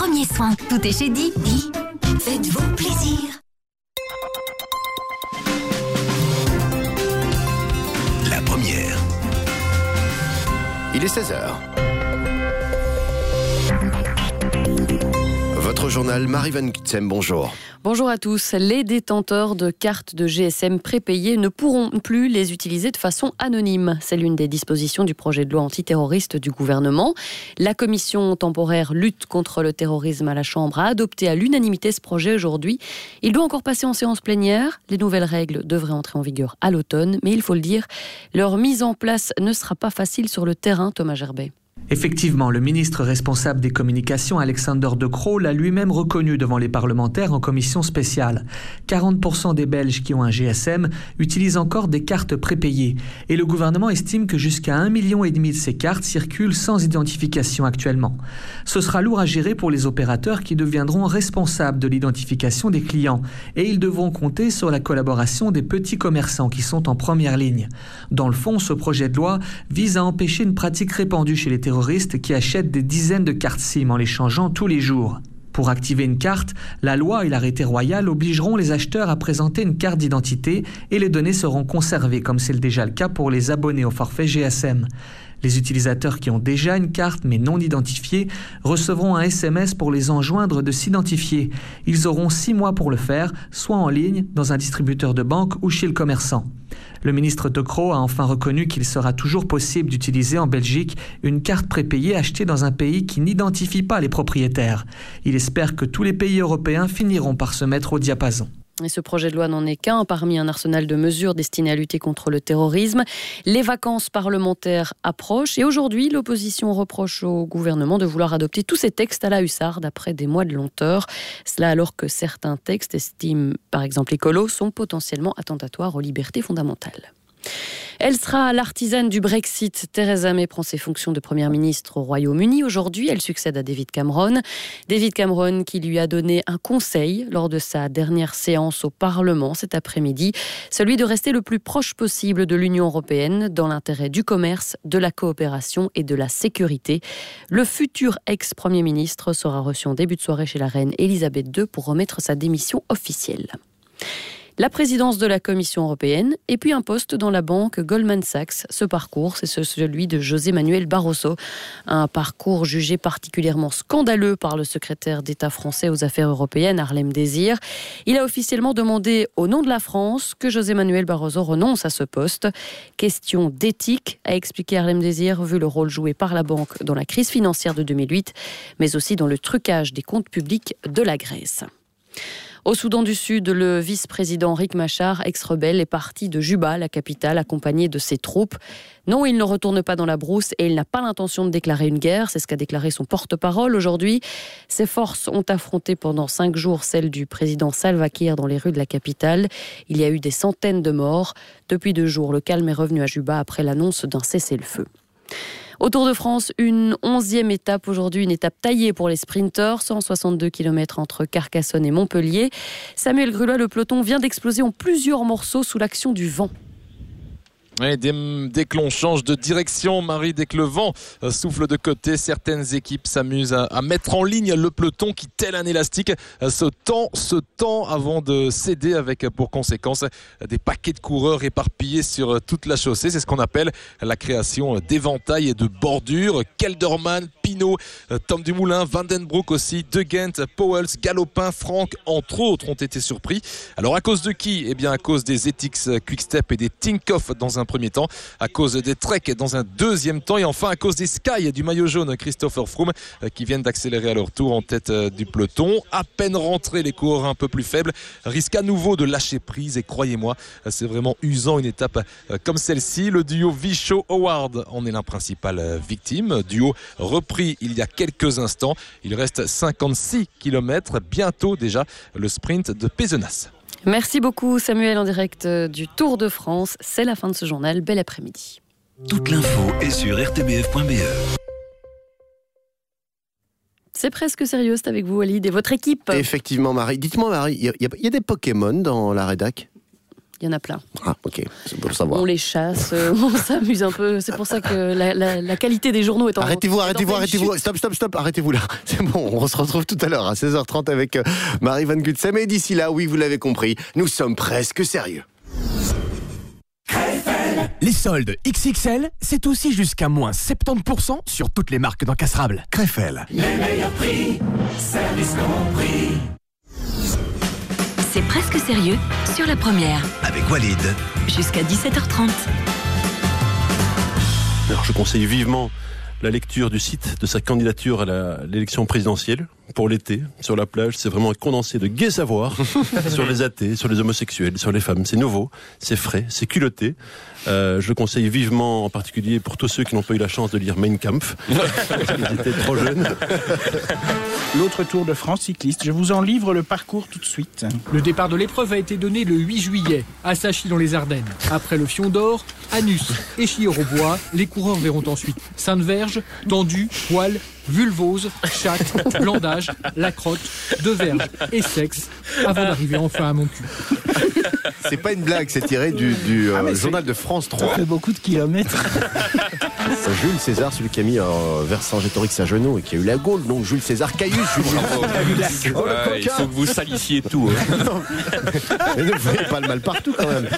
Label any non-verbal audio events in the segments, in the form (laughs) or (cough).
premiers soins. Tout est chez. Di, faites-vous plaisir. La première. Il est 16h. Votre journal, Marie Van bonjour. Bonjour à tous. Les détenteurs de cartes de GSM prépayées ne pourront plus les utiliser de façon anonyme. C'est l'une des dispositions du projet de loi antiterroriste du gouvernement. La commission temporaire lutte contre le terrorisme à la Chambre a adopté à l'unanimité ce projet aujourd'hui. Il doit encore passer en séance plénière. Les nouvelles règles devraient entrer en vigueur à l'automne, mais il faut le dire, leur mise en place ne sera pas facile sur le terrain, Thomas Gerbet. Effectivement, le ministre responsable des communications, Alexander De Croo, l'a lui-même reconnu devant les parlementaires en commission spéciale. 40% des Belges qui ont un GSM utilisent encore des cartes prépayées. Et le gouvernement estime que jusqu'à 1,5 million de ces cartes circulent sans identification actuellement. Ce sera lourd à gérer pour les opérateurs qui deviendront responsables de l'identification des clients. Et ils devront compter sur la collaboration des petits commerçants qui sont en première ligne. Dans le fond, ce projet de loi vise à empêcher une pratique répandue chez les terroristes qui achètent des dizaines de cartes SIM en les changeant tous les jours. Pour activer une carte, la loi et l'arrêté royal obligeront les acheteurs à présenter une carte d'identité et les données seront conservées comme c'est déjà le cas pour les abonnés au forfait GSM. Les utilisateurs qui ont déjà une carte mais non identifiée recevront un SMS pour les enjoindre de s'identifier. Ils auront six mois pour le faire, soit en ligne, dans un distributeur de banque ou chez le commerçant. Le ministre De Croo a enfin reconnu qu'il sera toujours possible d'utiliser en Belgique une carte prépayée achetée dans un pays qui n'identifie pas les propriétaires. Il espère que tous les pays européens finiront par se mettre au diapason. Et ce projet de loi n'en est qu'un parmi un arsenal de mesures destinées à lutter contre le terrorisme. Les vacances parlementaires approchent et aujourd'hui, l'opposition reproche au gouvernement de vouloir adopter tous ces textes à la hussarde après des mois de lenteur. Cela alors que certains textes estiment, par exemple écolos, sont potentiellement attentatoires aux libertés fondamentales. Elle sera l'artisane du Brexit. Theresa May prend ses fonctions de Première ministre au Royaume-Uni. Aujourd'hui, elle succède à David Cameron. David Cameron qui lui a donné un conseil lors de sa dernière séance au Parlement cet après-midi, celui de rester le plus proche possible de l'Union européenne dans l'intérêt du commerce, de la coopération et de la sécurité. Le futur ex-premier ministre sera reçu en début de soirée chez la reine Elisabeth II pour remettre sa démission officielle la présidence de la Commission européenne et puis un poste dans la banque Goldman Sachs. Ce parcours, c'est celui de José Manuel Barroso, un parcours jugé particulièrement scandaleux par le secrétaire d'État français aux affaires européennes, Harlem Désir. Il a officiellement demandé au nom de la France que José Manuel Barroso renonce à ce poste. Question d'éthique, a expliqué Harlem Désir, vu le rôle joué par la banque dans la crise financière de 2008, mais aussi dans le trucage des comptes publics de la Grèce. Au Soudan du Sud, le vice-président Rick Machar, ex-rebelle, est parti de Juba, la capitale, accompagné de ses troupes. Non, il ne retourne pas dans la brousse et il n'a pas l'intention de déclarer une guerre. C'est ce qu'a déclaré son porte-parole aujourd'hui. Ses forces ont affronté pendant cinq jours celles du président Salva Kiir dans les rues de la capitale. Il y a eu des centaines de morts. Depuis deux jours, le calme est revenu à Juba après l'annonce d'un cessez-le-feu. Au Tour de France, une onzième étape aujourd'hui, une étape taillée pour les sprinteurs, 162 km entre Carcassonne et Montpellier. Samuel Grulois, le peloton vient d'exploser en plusieurs morceaux sous l'action du vent dès, que l'on change de direction, Marie, dès que le vent euh, souffle de côté, certaines équipes s'amusent à, mettre en ligne le peloton qui, tel un élastique, euh, se tend, se tend avant de céder avec pour conséquence des paquets de coureurs éparpillés sur euh, toute la chaussée. C'est ce qu'on appelle la création d'éventails et de bordures. Kelderman, Pinot, Tom Dumoulin, Vandenbroek aussi, De Gent, Powell, Galopin, Franck, entre autres, ont été surpris. Alors à cause de qui? Eh bien à cause des Ethics Quickstep et des Tinkoff dans un premier temps, à cause des Trek dans un deuxième temps et enfin à cause des Sky du maillot jaune Christopher Froome euh, qui viennent d'accélérer à leur tour en tête euh, du peloton. À peine rentrés, les coureurs un peu plus faibles risquent à nouveau de lâcher prise et croyez-moi, euh, c'est vraiment usant une étape comme celle-ci. Le duo Vichot Howard en est la principale victime. Duo repris il y a quelques instants. Il reste 56 km, bientôt déjà le sprint de Pézenas. Merci beaucoup Samuel en direct euh, du Tour de France. C'est la fin de ce journal. Bel après-midi. Toute l'info est sur rtbf.be. C'est presque sérieux, c'est avec vous Walid et votre équipe. Effectivement Marie. Dites-moi Marie, il y, a des Pokémon dans la rédac? Il y en a plein. Ah, ok, c'est pour savoir. On les chasse, euh, (laughs) on s'amuse un peu. C'est pour ça que la, la- la qualité des journaux est en Arrêtez-vous, arrêtez-vous, arrêtez-vous. Stop, stop, stop. Arrêtez-vous là. (laughs) C'est bon, on se retrouve tout à l'heure à 16h30 avec euh, Marie Van Gutsem. Et d'ici là, oui, vous l'avez compris, nous sommes presque sérieux. Les soldes XXL, c'est aussi jusqu'à moins 70% sur toutes les marques d'encastrables. Crefel. C'est presque sérieux sur la première. Avec Walid. Jusqu'à 17h30. Alors, je conseille vivement la lecture du site de sa candidature à l'élection présidentielle pour l'été sur la plage. C'est vraiment un condensé de gai savoir (laughs) sur les athées, sur les homosexuels, sur les femmes. C'est nouveau, c'est frais, c'est culotté. Euh, je le conseille vivement, en particulier pour tous ceux qui n'ont pas eu la chance de lire Mein Kampf, (laughs) étaient trop jeunes. L'autre Tour de France cycliste. Je vous en livre le parcours tout de suite. Le départ de l'épreuve a été donné le 8 juillet à Sachy dans les Ardennes. Après le Fion d'Or, Anus et Chier-au-Bois, les coureurs verront ensuite Sainte-Verge, Tendu, Poil, Vulvose, Chatte, (laughs) Blandage, La Crotte, Deverge et Sexe, avant d'arriver enfin à mon cul. C'est pas une blague, c'est tiré du, du, euh, Ah, journal de France Ça 3. fait beaucoup de kilomètres. (laughs) C'est Jules César, celui qui a mis euh, Vercingétorix à genoux et qui a eu la gaule. Donc Jules César Caillus. Jules. Oh, le (laughs) il faut que vous salissiez tout. hein. Mais ne voyez pas le mal partout quand même.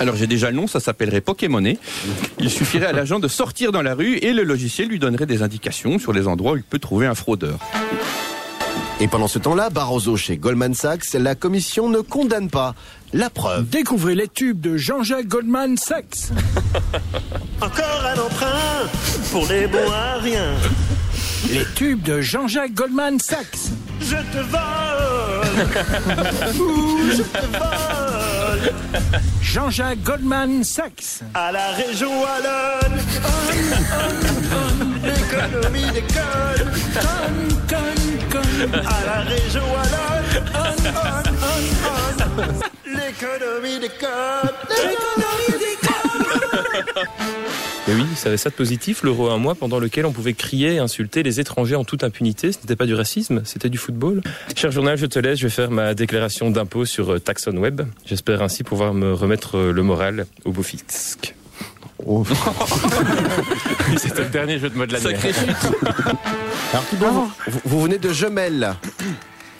Alors j'ai déjà le nom, ça s'appellerait Pokémoné. Il suffirait à l'agent de sortir dans la rue et le logiciel lui donnerait des indications sur les endroits où il peut trouver un fraudeur. Et pendant ce temps-là, Barroso chez Goldman Sachs, la commission ne condamne pas. La preuve. Découvrez les tubes de Jean-Jacques Goldman Sachs. (laughs) Encore un emprunt pour les bons à rien. Les tubes de Jean-Jacques Goldman Sachs. Je te vole. (laughs) Ouh, je te vole. Jean-Jacques Goldman Sachs. À la région Wallonne. L'économie déconne. À la région Wallonne. On, on, on, on. L'économie déconne. L'économie déconne. (laughs) Mais oui, ça avait ça de positif, l'euro à un mois pendant lequel on pouvait crier et insulter les étrangers en toute impunité. Ce n'était pas du racisme, c'était du football. Cher journal, je te laisse, je vais faire ma déclaration d'impôt sur euh, Taxon Web. J'espère ainsi pouvoir me remettre euh, le moral au beau fisc. (laughs) C'était le dernier jeu de mots de l'année. (laughs) Alors tout d'abord, vous, vous venez de Gemelle.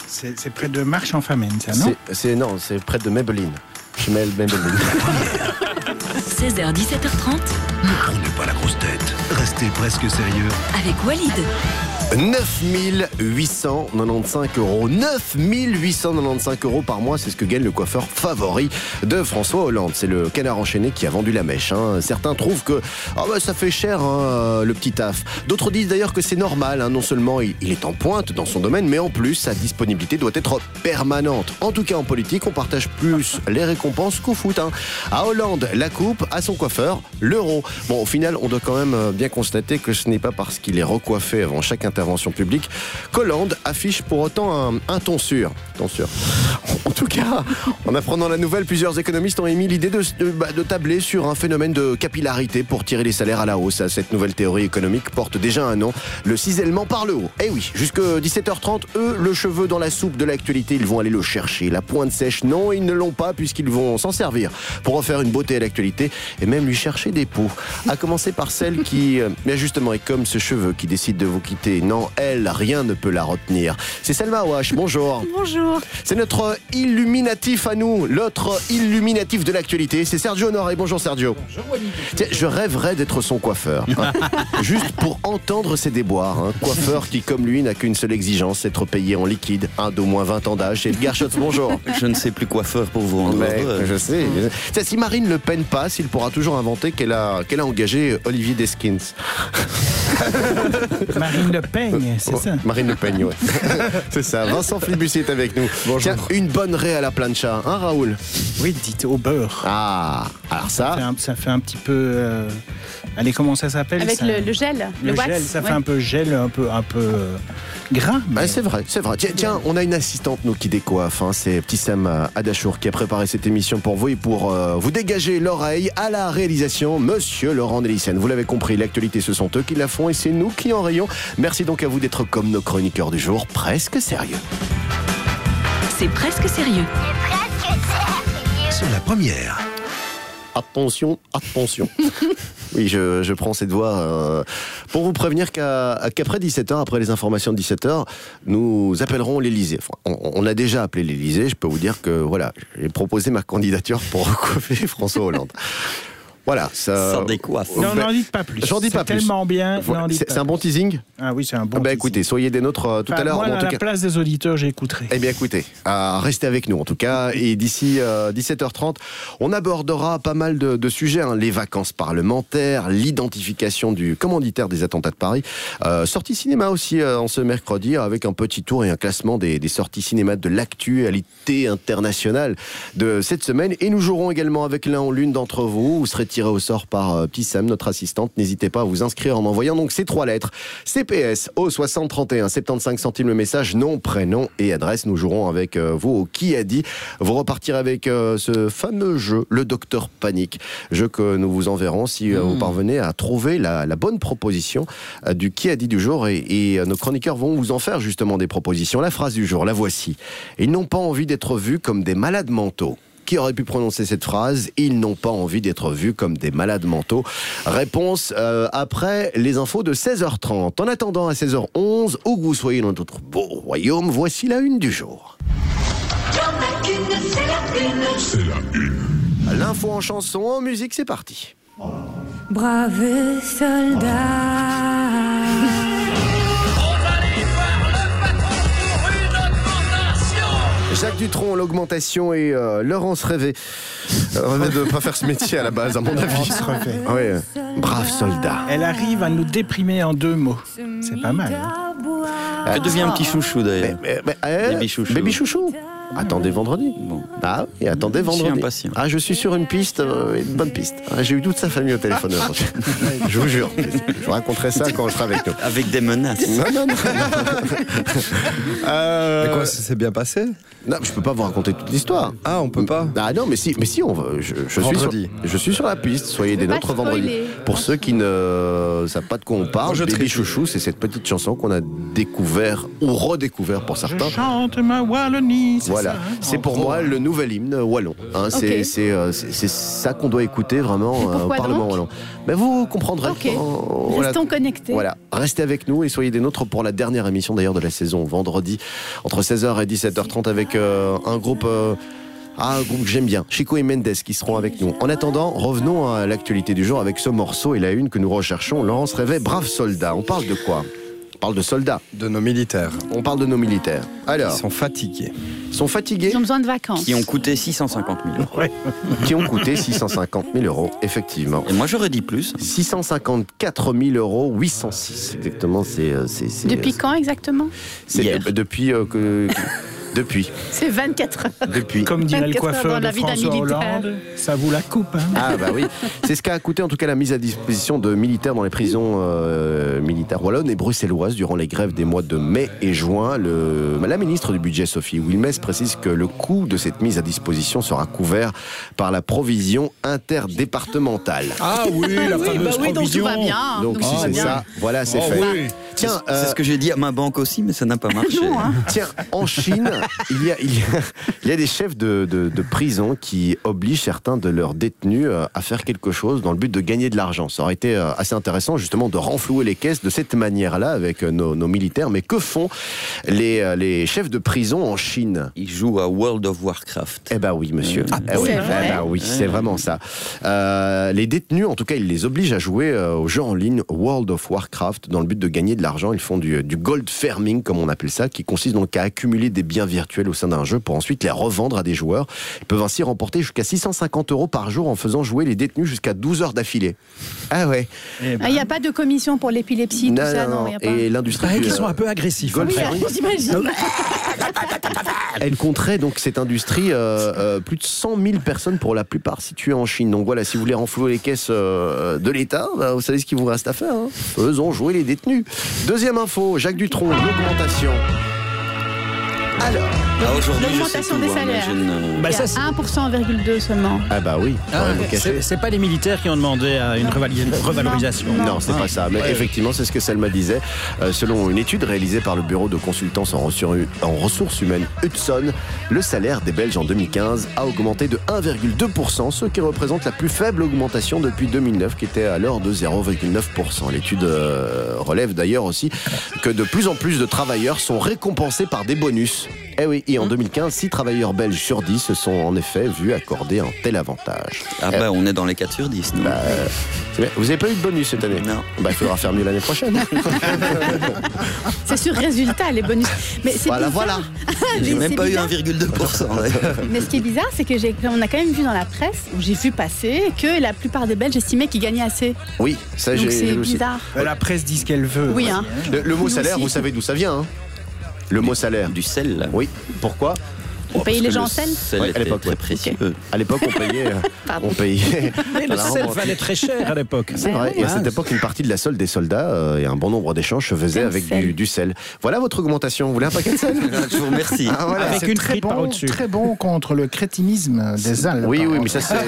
C'est près de Marche en Famenne, ça, non? C'est- C'est non, c'est près de Maybelline. Gemelle, Maybelline. 16h, 17h30 Pour ne pas la grosse tête, restez presque sérieux. avec Walid. 9895 euros. 9895 euros par mois, c'est ce que gagne le coiffeur favori de François Hollande. C'est le canard enchaîné qui a vendu la mèche. hein. Certains trouvent que bah, ça fait cher hein, le petit taf. D'autres disent d'ailleurs que c'est normal. hein. Non seulement il, est en pointe dans son domaine, mais en plus sa disponibilité doit être permanente. En tout cas en politique, on partage plus les récompenses qu'au foot. À Hollande, la coupe, à son coiffeur, l'euro. Bon, au final, on doit quand même euh, bien constater que ce n'est pas parce qu'il est recoiffé avant chaque intervention publique qu'Hollande affiche pour autant un, un ton sûr. Ton sûr. En tout cas, en apprenant la nouvelle, plusieurs économistes ont émis l'idée bah, de tabler sur un phénomène de capillarité pour tirer les salaires à la hausse. Cette nouvelle théorie économique porte déjà un nom, le cisellement par le haut. Eh oui, jusque 17h30, eux, le cheveu dans la soupe de l'actualité, ils vont aller le chercher. La pointe sèche, non, ils ne l'ont pas puisqu'ils vont s'en servir pour refaire une beauté à l'actualité et même lui chercher des poux. À commencer par celle qui, euh, bien justement, est comme ce cheveu qui décide de vous quitter. Non, elle, rien ne peut la retenir. C'est Selma Wash, bonjour. Bonjour. C'est notre illuminatif à nous, l'autre illuminatif de l'actualité. C'est Sergio Honoré. Bonjour Sergio. Tiens, je rêverais d'être son coiffeur. hein. (laughs) Juste pour entendre ses déboires. hein. Coiffeur qui, comme lui, n'a qu'une seule exigence, être payé en liquide. Un d'au moins 20 ans d'âge. Et Edgar Schotz, bonjour. Je ne sais plus quoi faire pour vous Mais, je sais. Tiens, si Marine Le Pen passe, il pourra toujours inventer qu'elle a, qu'elle a engagé Olivier Deskins. Marine Le Pen, c'est Oh, ça Marine Le Pen, ouais. (laughs) c'est ça. Vincent Flibussier est avec nous. Tiens, une bonne raie à la plancha, hein Raoul? Oui, dites au beurre. Ah, alors ça. Ça fait un, ça fait un petit peu. euh, Allez, comment ça s'appelle Avec ça le, le gel, Le, le, wax. gel, ça ouais. fait un peu gel, un peu, un peu euh, gras. Ah, c'est vrai, c'est vrai. Tiens, tiens, on a une assistante, nous, qui décoiffe. Hein. C'est Petit Sam euh, Adachour qui a préparé cette émission pour vous et pour euh, vous dégager l'oreille à la réalisation, Monsieur Laurent Nélissen. Vous l'avez compris, l'actualité, ce sont eux qui la font et c'est nous qui en rayons. Merci donc à vous d'être comme nos chroniqueurs du jour, presque sérieux. C'est presque sérieux sur la première. Attention, attention. (laughs) oui, je, prends cette voix euh, pour vous prévenir qu'après 17h, après les informations de 17h, nous appellerons l'Elysée. on, on, a déjà appelé l'Elysée. Je peux vous dire que voilà, j'ai proposé ma candidature pour (laughs) recoiffer François Hollande. Voilà, ça. Ça décoiffe. Non, n'en dites pas plus. J'en dis pas plus. tellement bien. Voilà. C'est un bon teasing Ah oui, c'est un bon bah, teasing. écoutez, soyez des nôtres euh, tout Enfin, à l'heure. Moi, en à la cas. place des auditeurs, j'écouterai. Eh bien, écoutez, euh, restez avec nous en tout cas. Et d'ici euh, 17h30, on abordera pas mal de, de sujets hein. les vacances parlementaires, l'identification du commanditaire des attentats de Paris, euh, sortie cinéma aussi euh, en ce mercredi avec un petit tour et un classement des, des sorties cinéma de l'actualité internationale de cette semaine. Et nous jouerons également avec l'un ou l'une d'entre vous. Vous serez tiré au sort par euh, Petit Sam, notre assistante. N'hésitez pas à vous inscrire en envoyant donc ces trois lettres CPS au 60 31 75 centimes le message, nom, prénom et adresse. Nous jouerons avec euh, vous au qui a dit. Vous repartirez avec euh, ce fameux jeu, le Docteur Panique, jeu que nous vous enverrons si vous parvenez à trouver la, la bonne proposition du qui a dit du jour et, et, nos chroniqueurs vont vous en faire justement des propositions. La phrase du jour, la voici. Ils n'ont pas envie d'être vus comme des malades mentaux qui aurait pu prononcer cette phrase Ils n'ont pas envie d'être vus comme des malades mentaux. Réponse euh, après les infos de 16h30. En attendant à 16h11, où que vous soyez dans notre beau royaume, voici la une du jour. C'est la une. L'info en chanson, en musique, c'est parti. Brave soldat. Jacques Dutronc, l'augmentation et euh, Laurence Rêvé. Euh, rêvait de ne pas faire ce métier à la base, à mon avis. Laurence Rêvé. Ouais, brave soldat. Elle arrive à nous déprimer en deux mots. C'est pas mal. Que devient un petit chouchou d'ailleurs eh, Baby chouchou. Baby chouchou. Attendez vendredi. Ah oui, attendez Je suis vendredi. impatient. Ah, je suis sur une piste, euh, une bonne piste. Ah, J'ai eu toute sa famille au téléphone. (laughs) je vous jure. Je vous raconterai ça quand je serai avec nous. Avec des menaces. Non, non, non. (laughs) Euh, Mais quoi, ça s'est bien passé? Non, je peux pas vous raconter toute l'histoire. Ah, on peut pas? Ah non, mais si, mais si, on va. Je, je suis sur, Vendredi. je suis sur la piste. Soyez des nôtres vendredi. Pour ceux qui ne savent pas de quoi on parle, je Baby. Chouchou, c'est cette petite chanson qu'on a découvert ou redécouvert pour Je certains. chante ma Wallonie. Voilà, hein, c'est pour gros. moi le nouvel hymne wallon. Hein, c'est, euh, c'est- ça qu'on doit écouter vraiment euh, au Parlement wallon. Mais vous comprendrez. Oh. Restons connectés. Voilà, restez avec nous et soyez des nôtres pour la dernière émission d'ailleurs de la saison vendredi entre 16h et 17h30 avec euh, un groupe. euh, ah, un groupe que j'aime bien, Chico et Mendes qui seront avec nous. En attendant, revenons à l'actualité du jour avec ce morceau et la une que nous recherchons. Laurence Réveil, brave soldat. On parle de quoi? On parle de soldats. De nos militaires. On parle de nos militaires. Alors, Ils sont fatigués. ils sont fatigués Ils ont besoin de vacances. Qui ont coûté 650 000 euros. qui ont coûté 650 000 euros, effectivement. Et moi j'aurais dit plus. 654 000 euros, 806 exactement. C'est euh, c'est c'est- Depuis quand exactement? C'est- Hier. depuis euh, que depuis C'est 24 heures. depuis. Comme dirait le 24 heures coiffeur de François. Hollande, ça vous la coupe. Hein. Ah bah oui, c'est ce qu'a coûté en tout cas la mise à disposition de militaires dans les prisons euh, militaires wallonnes et bruxelloises durant les grèves des mois de mai et juin. Le, la ministre du budget Sophie Wilmès précise que le coût de cette mise à disposition sera couvert par la provision interdépartementale. Ah oui, la Oui, bah oui, donc tout va bien. Donc si c'est ça, voilà c'est Oh fait. oui. Tiens, C'est euh, ce que j'ai dit à ma banque aussi, mais ça n'a pas (laughs) marché. Non, hein. Tiens, en (laughs) Chine, il y a, il y a, il y a des chefs de, de, de prison qui obligent certains de leurs détenus euh, à faire quelque chose dans le but de gagner de l'argent. Ça aurait été euh, assez intéressant justement de renflouer les caisses de cette manière-là avec euh, nos, nos militaires. Mais que font les, euh, les chefs de prison en Chine? Ils jouent à World of Warcraft. eh ben oui, monsieur. Ah, Eh oui, c'est eh vrai ben oui, c'est vraiment ça. Euh, les détenus, en tout cas, ils les obligent à jouer euh, au jeu en ligne World of Warcraft dans le but de gagner de l'argent. Ils font du, du gold farming, comme on appelle ça, qui consiste donc à accumuler des biens virtuels au sein d'un jeu pour ensuite les revendre à des joueurs. Ils peuvent ainsi remporter jusqu'à 650 euros par jour en faisant jouer les détenus jusqu'à 12 heures d'affilée. Ah ouais. Eh ben, Il n'y a pas de commission pour l'épilepsie, tout ça, non, y a pas. Et l'industrie du- qu'ils sont un peu agressifs. Gold Oui, (laughs) farming. Elle compterait donc cette industrie euh, euh, plus de 100 000 personnes pour la plupart situées en Chine. Donc voilà, si vous voulez renflouer les caisses euh, de l'État, bah, vous savez ce qu'il vous reste à faire. hein. Faisons jouer les détenus. Deuxième info, Jacques Dutronc, l'augmentation. Alors, Ah, aujourd'hui, L'augmentation des hein, mais salaires. je ne- Bah, ça, 1,2% seulement. ah bah oui, Ah, c'est pas les militaires qui ont demandé à une revalorisation. Non, c'est pas ça. Mais Ouais. effectivement, c'est ce que Selma disait. Euh, selon une étude réalisée par le bureau de consultance en ressources, en ressources humaines Hudson, le salaire des Belges en 2015 a augmenté de 1,2%, ce qui représente la plus faible augmentation depuis 2009, qui était alors de 0,9%. L'étude euh, relève d'ailleurs aussi que de plus en plus de travailleurs sont récompensés par des bonus. Eh oui, et en 2015, 6 travailleurs belges sur 10 se sont en effet vus accorder un tel avantage. Ah bah, on est dans les 4 sur 10, nous. Bah. Vous avez pas eu de bonus cette année Non. Bah, il faudra faire mieux l'année prochaine. (laughs) C'est sur résultat, les bonus. Mais c'est voilà, bizarre. voilà. (laughs) J'ai même pas eu bizarre. 1,2%. d'ailleurs. (laughs) Mais ce qui est bizarre, c'est que j'ai, on a quand même vu dans la presse, où j'ai vu passer, que la plupart des Belges estimaient qu'ils gagnaient assez. Oui, ça Donc j'ai c'est bizarre. La presse dit ce qu'elle veut. Oui, hein. Le, le mot Nous salaire, aussi. vous savez d'où ça vient hein Le mot salaire. Du sel. Oui. Pourquoi? On paye les gens en sel Ouais, à l'époque, ouais. précieux. À l'époque, on payait. euh, (laughs) Pardon. on payait. Mais le sel valait très cher à l'époque. C'est vrai. Et à cette époque, une partie de la solde des soldats euh, et un bon nombre d'échanges se faisaient avec sel. du, du sel. Voilà votre augmentation. Vous voulez un paquet de sel? (laughs) Je vous remercie. Ah, voilà. Avec une très bon, au-dessus. très bon contre le crétinisme des Alpes. Oui, oui, mais ça c'est. (laughs)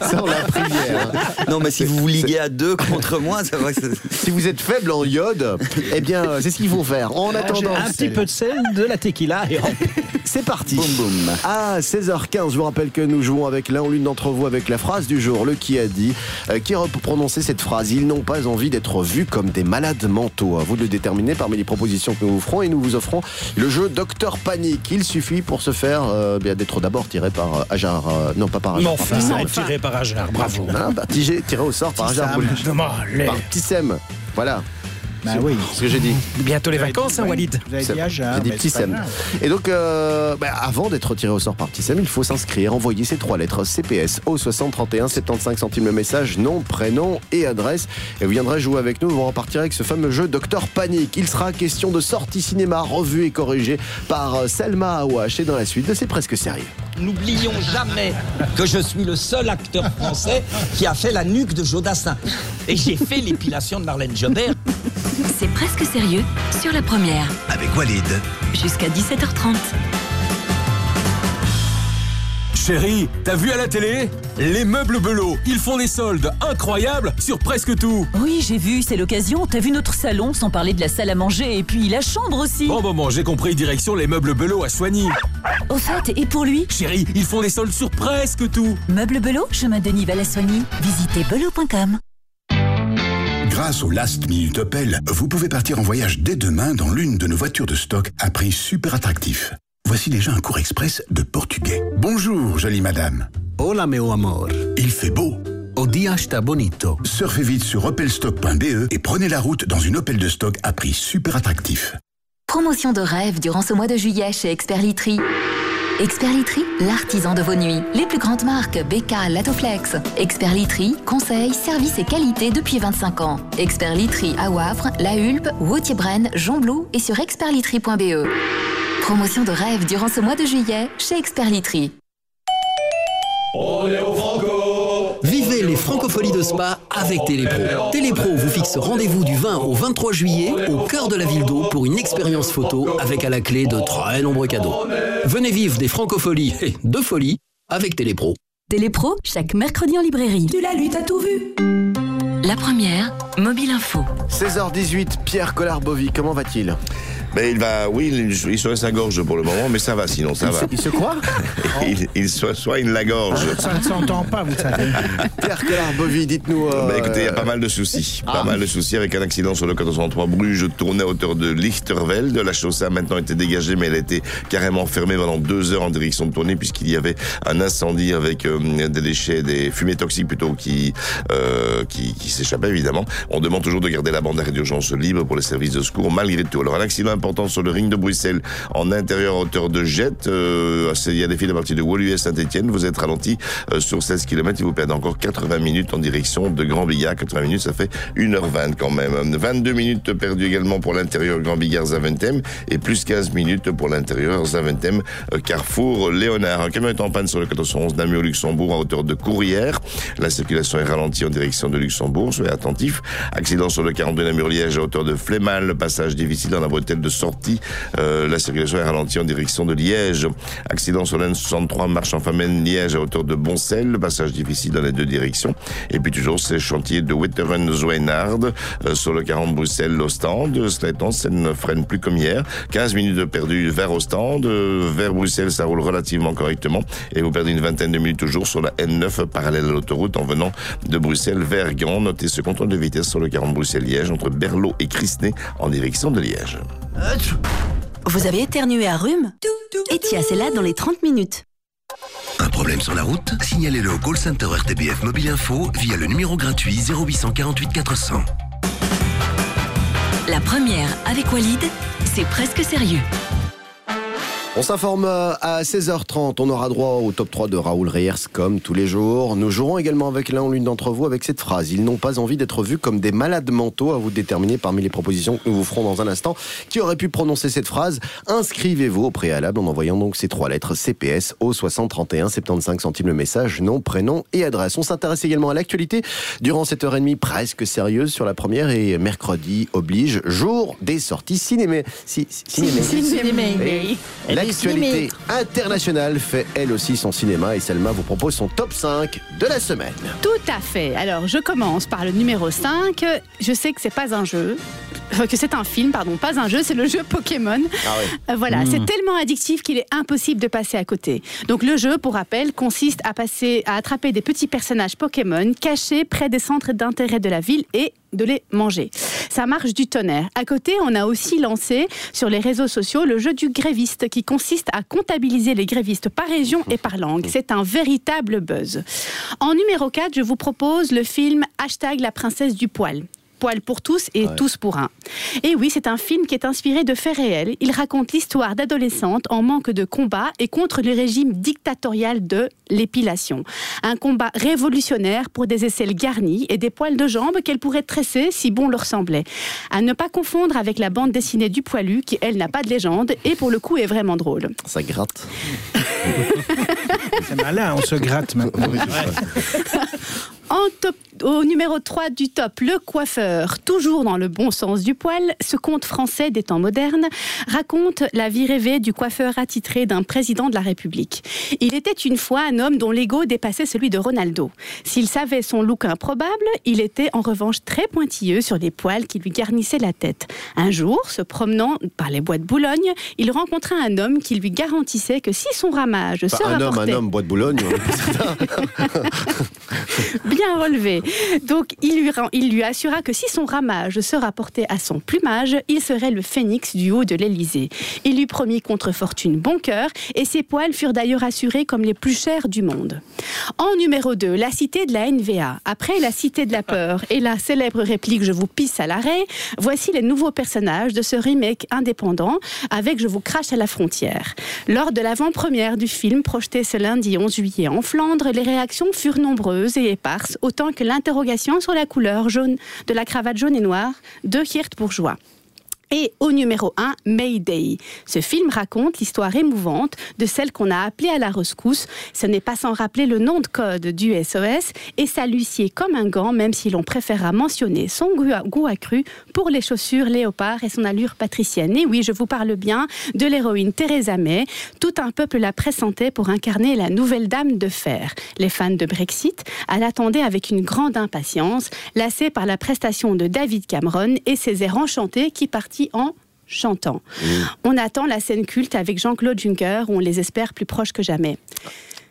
ça on l'a appris hier. hein. Non, mais si vous vous liguez à deux contre moi, ça va. c'est- Si vous êtes faible en iode, eh bien, euh, c'est ce qu'il faut faire. En attendant, Un petit peu de sel, de la tequila. (laughs) c'est parti. Boum boum. À 16h15, je vous rappelle que nous jouons avec l'un ou l'une d'entre vous avec la phrase du jour, le qui a dit, euh, qui a prononcé cette phrase. Ils n'ont pas envie d'être vus comme des malades mentaux. À vous de le déterminer parmi les propositions que nous vous ferons et nous vous offrons le jeu Docteur Panique. Il suffit pour ce faire euh, bien d'être d'abord tiré par euh, Ajar. euh, non, pas par Ajar. Non, enfin, tiré par Ajar, bravo. Ah, bah, tiré, tiré au sort par Ajar. Par Tissem. Voilà. Bah oui. ce que j'ai dit. Bientôt les vacances, hein, Walid Vous avez C'est- dit Ajar, J'ai dit mais petit c'est pas Sem. grave. Et donc, euh, bah, avant d'être tiré au sort par petit Sem, il faut s'inscrire, envoyer ces trois lettres CPS au 60 31 75 centimes le message, nom, prénom et adresse. Et vous viendrez jouer avec nous. On va repartir avec ce fameux jeu Docteur Panique. Il sera question de sortie cinéma revue et corrigée par euh, Selma Awash. Et dans la suite de C'est presque sérieux. N'oublions jamais que je suis le seul acteur français qui a fait la nuque de Jodassin. Et j'ai fait l'épilation de Marlène Jobert. C'est presque sérieux sur la première. Avec Walid. Jusqu'à 17h30. Chérie, t'as vu à la télé? Les meubles Belot, ils font des soldes incroyables sur presque tout. Oui, j'ai vu, c'est l'occasion. T'as vu notre salon, sans parler de la salle à manger et puis la chambre aussi. Bon, bon, bon, j'ai compris, direction les meubles Belot à Soigny. Au fait, et pour lui? Chérie, ils font des soldes sur presque tout. Meuble Belot, chemin de Nivelles à Soigny. Visitez belot.com. Grâce au Last Minute Opel, vous pouvez partir en voyage dès demain dans l'une de nos voitures de stock à prix super attractif. Voici déjà un cours express de portugais. Bonjour, jolie madame. Hola, meu amor. Il fait beau. O dia está bonito. Surfez vite sur opelstock.be et prenez la route dans une Opel de stock à prix super attractif. Promotion de rêve durant ce mois de juillet chez Expert Litry. Expert Litry, l'artisan de vos nuits. Les plus grandes marques, BK, Latoflex. Expert Litry, conseil, service et qualité depuis 25 ans. Expert Litry à Wavre, La Hulpe, Wautier-Brennes, Jonblou et sur expertlitry.be. Promotion de rêve durant ce mois de juillet chez Expert Litry. Vivez les francopholies de Spa avec Télépro. Télépro vous fixe rendez-vous du 20 au 23 juillet au cœur de la ville d'eau pour une expérience photo avec à la clé de très nombreux cadeaux. Venez vivre des francopholies et de folie avec Télépro. Télépro, chaque mercredi en librairie. Tu l'as lu, t'as tout vu La première, Mobile Info. 16h18, Pierre Collard-Bovy, comment va-t-il? Ben, il va, oui, il, il soigne sa gorge pour le moment, mais ça va sinon, ça Il va. se- il se quoi (laughs) il, il so- soigne la gorge. Ça ne s'entend pas, vous savez. (laughs) Pierre Collard-Bovy, dites-nous. euh, Ben, écoutez, il y a pas mal de soucis. Ah. Pas mal de soucis avec un accident sur le 403 Bruges, tourné à hauteur de Lichtervelde. La chaussée a maintenant été dégagée, mais elle a été carrément fermée pendant deux heures en direction de tournée, puisqu'il y avait un incendie avec euh, des déchets, des fumées toxiques plutôt, qui, euh, qui, qui s'échappaient évidemment. On demande toujours de garder la bande d'arrêt d'urgence libre pour les services de secours, malgré tout. Alors, un accident important sur le ring de Bruxelles, en intérieur à hauteur de. Euh, c'est- il y a des files à partir de Woluwe à Saint-Etienne. Vous êtes ralenti euh, sur 16 km et vous perdez encore 80 minutes en direction de Grand Bigard. 80 minutes, ça fait 1h20 quand même. 22 minutes perdues également pour l'intérieur Grand Bigard Zaventem et plus 15 minutes pour l'intérieur Zaventem euh, Carrefour Léonard. Un camion est en panne sur le 411 Namur Luxembourg à hauteur de Courrières. La circulation est ralentie en direction de Luxembourg. soyez attentifs. Accident sur le 42 Namur-Liège à hauteur de Flémal, passage difficile dans la bretelle de sortie. Euh, la circulation est ralentie en direction de Liège. Accident sur la 63 marche en Famenne Liège à hauteur de Boncel, passage difficile dans les deux directions. Et puis toujours ces chantiers de Wetteren Zouenard euh, sur le 40 Bruxelles Ostende. Cela étant, ça ne freine plus comme hier. 15 minutes de perdu vers Ostende, euh, vers Bruxelles, ça roule relativement correctement et vous perdez une vingtaine de minutes toujours sur la N9 parallèle à l'autoroute en venant de Bruxelles vers Gand. Notez ce contrôle de vitesse sur le 40 Bruxelles-Liège entre Berlot et Crisnay en direction de Liège. Vous avez éternué à rhume Etia, c'est là dans les 30 minutes. Un problème sur la route Signalez-le au call center RTBF Mobile Info via le numéro gratuit 0848 400. La première avec Walid, c'est presque sérieux. On s'informe euh, à 16h30. On aura droit au top 3 de Raoul Reyers comme tous les jours. Nous jouerons également avec l'un ou l'une d'entre vous avec cette phrase. Ils n'ont pas envie d'être vus comme des malades mentaux. À vous de déterminer parmi les propositions que nous vous ferons dans un instant. Qui aurait pu prononcer cette phrase Inscrivez-vous au préalable en envoyant donc ces trois lettres CPS au 60 31 75 centimes le message, nom, prénom et adresse. On s'intéresse également à l'actualité durant cette heure et demie presque sérieuse sur la première et mercredi oblige jour des sorties cinéma. Si, cinéma. Cinéma. Et L'actualité internationale fait elle aussi son cinéma et Selma vous propose son top 5 de la semaine. Tout à fait. Alors, je commence par le numéro 5. Je sais que c'est pas un jeu. euh, Que c'est un film, pardon, pas un jeu, c'est le jeu Pokémon. Euh, Voilà, c'est tellement addictif qu'il est impossible de passer à côté. Donc le jeu, pour rappel, consiste à passer, à attraper des petits personnages Pokémon cachés près des centres d'intérêt de la ville et de les manger. Ça marche du tonnerre. À côté, on a aussi lancé sur les réseaux sociaux le jeu du gréviste qui consiste à comptabiliser les grévistes par région et par langue. C'est un véritable buzz. En numéro 4, je vous propose le film Hashtag la princesse du poil. Poil pour tous et Ouais. tous pour un. Et oui, c'est un film qui est inspiré de faits réels. Il raconte l'histoire d'adolescentes en manque de combat et contre le régime dictatorial de l'épilation. Un combat révolutionnaire pour des aisselles garnies et des poils de jambes qu'elles pourraient tresser si bon leur semblait. À ne pas confondre avec la bande dessinée du poilu qui, elle, n'a pas de légende et pour le coup est vraiment drôle. Ça gratte. (laughs) C'est malin, on se gratte maintenant. (laughs) En top, au numéro 3 du top, le coiffeur, toujours dans le bon sens du poil, ce conte français des temps modernes raconte la vie rêvée du coiffeur attitré d'un président de la République. Il était une fois un homme dont l'ego dépassait celui de Ronaldo. S'il savait son look improbable, il était en revanche très pointilleux sur les poils qui lui garnissaient la tête. Un jour, se promenant par les bois de Boulogne, il rencontra un homme qui lui garantissait que si son ramage se Enfin, un homme, un homme, bois de Boulogne. (laughs) (laughs) (laughs) Bien relevé. Donc, il lui, assura que si son ramage se rapportait à son plumage, il serait le phénix du haut de l'Élysée. Il lui promit contre fortune bon cœur, et ses poils furent d'ailleurs assurés comme les plus chers du monde. En numéro 2, la cité de la NVA. Après la cité de la peur et la célèbre réplique Je vous pisse à l'arrêt, voici les nouveaux personnages de ce remake indépendant avec Je vous crache à la frontière. Lors de l'avant-première du film projeté ce lundi 11 juillet en Flandre, les réactions furent nombreuses et éparses, autant que l'interrogation sur la couleur jaune de la cravate jaune et noire de Geert Bourgeois. Et au numéro 1, Mayday. Ce film raconte l'histoire émouvante de celle qu'on a appelée à la rescousse. Ce n'est pas sans rappeler le nom de code du SOS et sa Lucier comme un gant, même si l'on préférera mentionner son goût, accru pour les chaussures léopard et son allure patricienne. Et oui, je vous parle bien de l'héroïne Theresa May. Tout un peuple la pressentait pour incarner la nouvelle dame de fer. Les fans de Brexit à l'attendaient avec une grande impatience, lassés par la prestation de David Cameron et ses airs enchantés qui en chantant. On attend la scène culte avec Jean-Claude Juncker, où on les espère plus proches que jamais.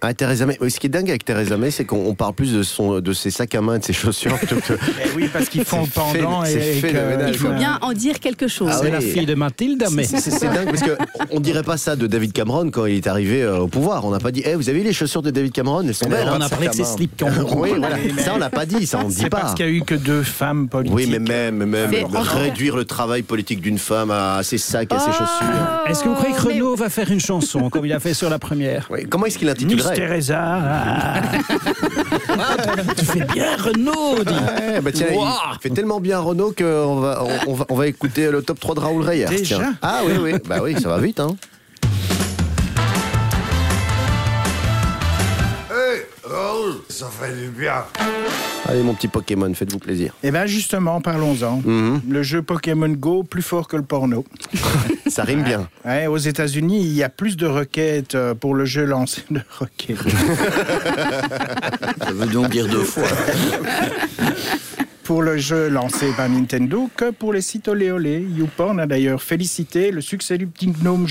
Ah, Theresa May. Ce qui est dingue avec Theresa May, c'est qu'on on parle plus de, son, de ses sacs à main et de ses chaussures plutôt que. (laughs) oui, parce qu'ils font le pendant et, c'est et que- phénoménal, Il faut bien en dire quelque chose. Ah C'est oui. la fille de Mathilde, mais C'est- dingue parce que on dirait pas ça de David Cameron quand il est arrivé euh, au pouvoir. On n'a pas dit, Eh, vous avez vu les chaussures de David Cameron? Elles sont Mais belles. on hein. a parlé de ses slips kangourous. (laughs) Oui, voilà. Ça, on l'a pas dit, ça, on ne dit C'est pas. parce qu'il y a eu que deux femmes politiques. Oui, mais même, même réduire le travail politique d'une femme à ses sacs, à ses chaussures. Est-ce que vous croyez que Renaud va faire une chanson comme il a fait sur la première? Comment est-ce qu'il Miss Teresa. tu fais bien Renaud. dis. Ouais, bah tiens, Ouah. il fait tellement bien Renault qu'on va, on, on va, on va écouter le top 3 de Raoul Reyers. Déjà tiens. Ah oui, oui, bah oui, ça va vite. Hein. Hey, Raoul, ça ferait du bien. Allez, mon petit Pokémon, faites-vous plaisir. Eh bien, justement, parlons-en. Mhm. Le jeu Pokémon Go, plus fort que le porno. (laughs) Ça rime bien. Ouais, aux États-Unis, il y a plus de requêtes euh, pour le jeu lancé de requêtes. (laughs) Ça veut donc dire deux fois. (laughs) pour le jeu lancé par Nintendo que pour les sites olé olé. YouPorn a d'ailleurs félicité le succès du petit gnome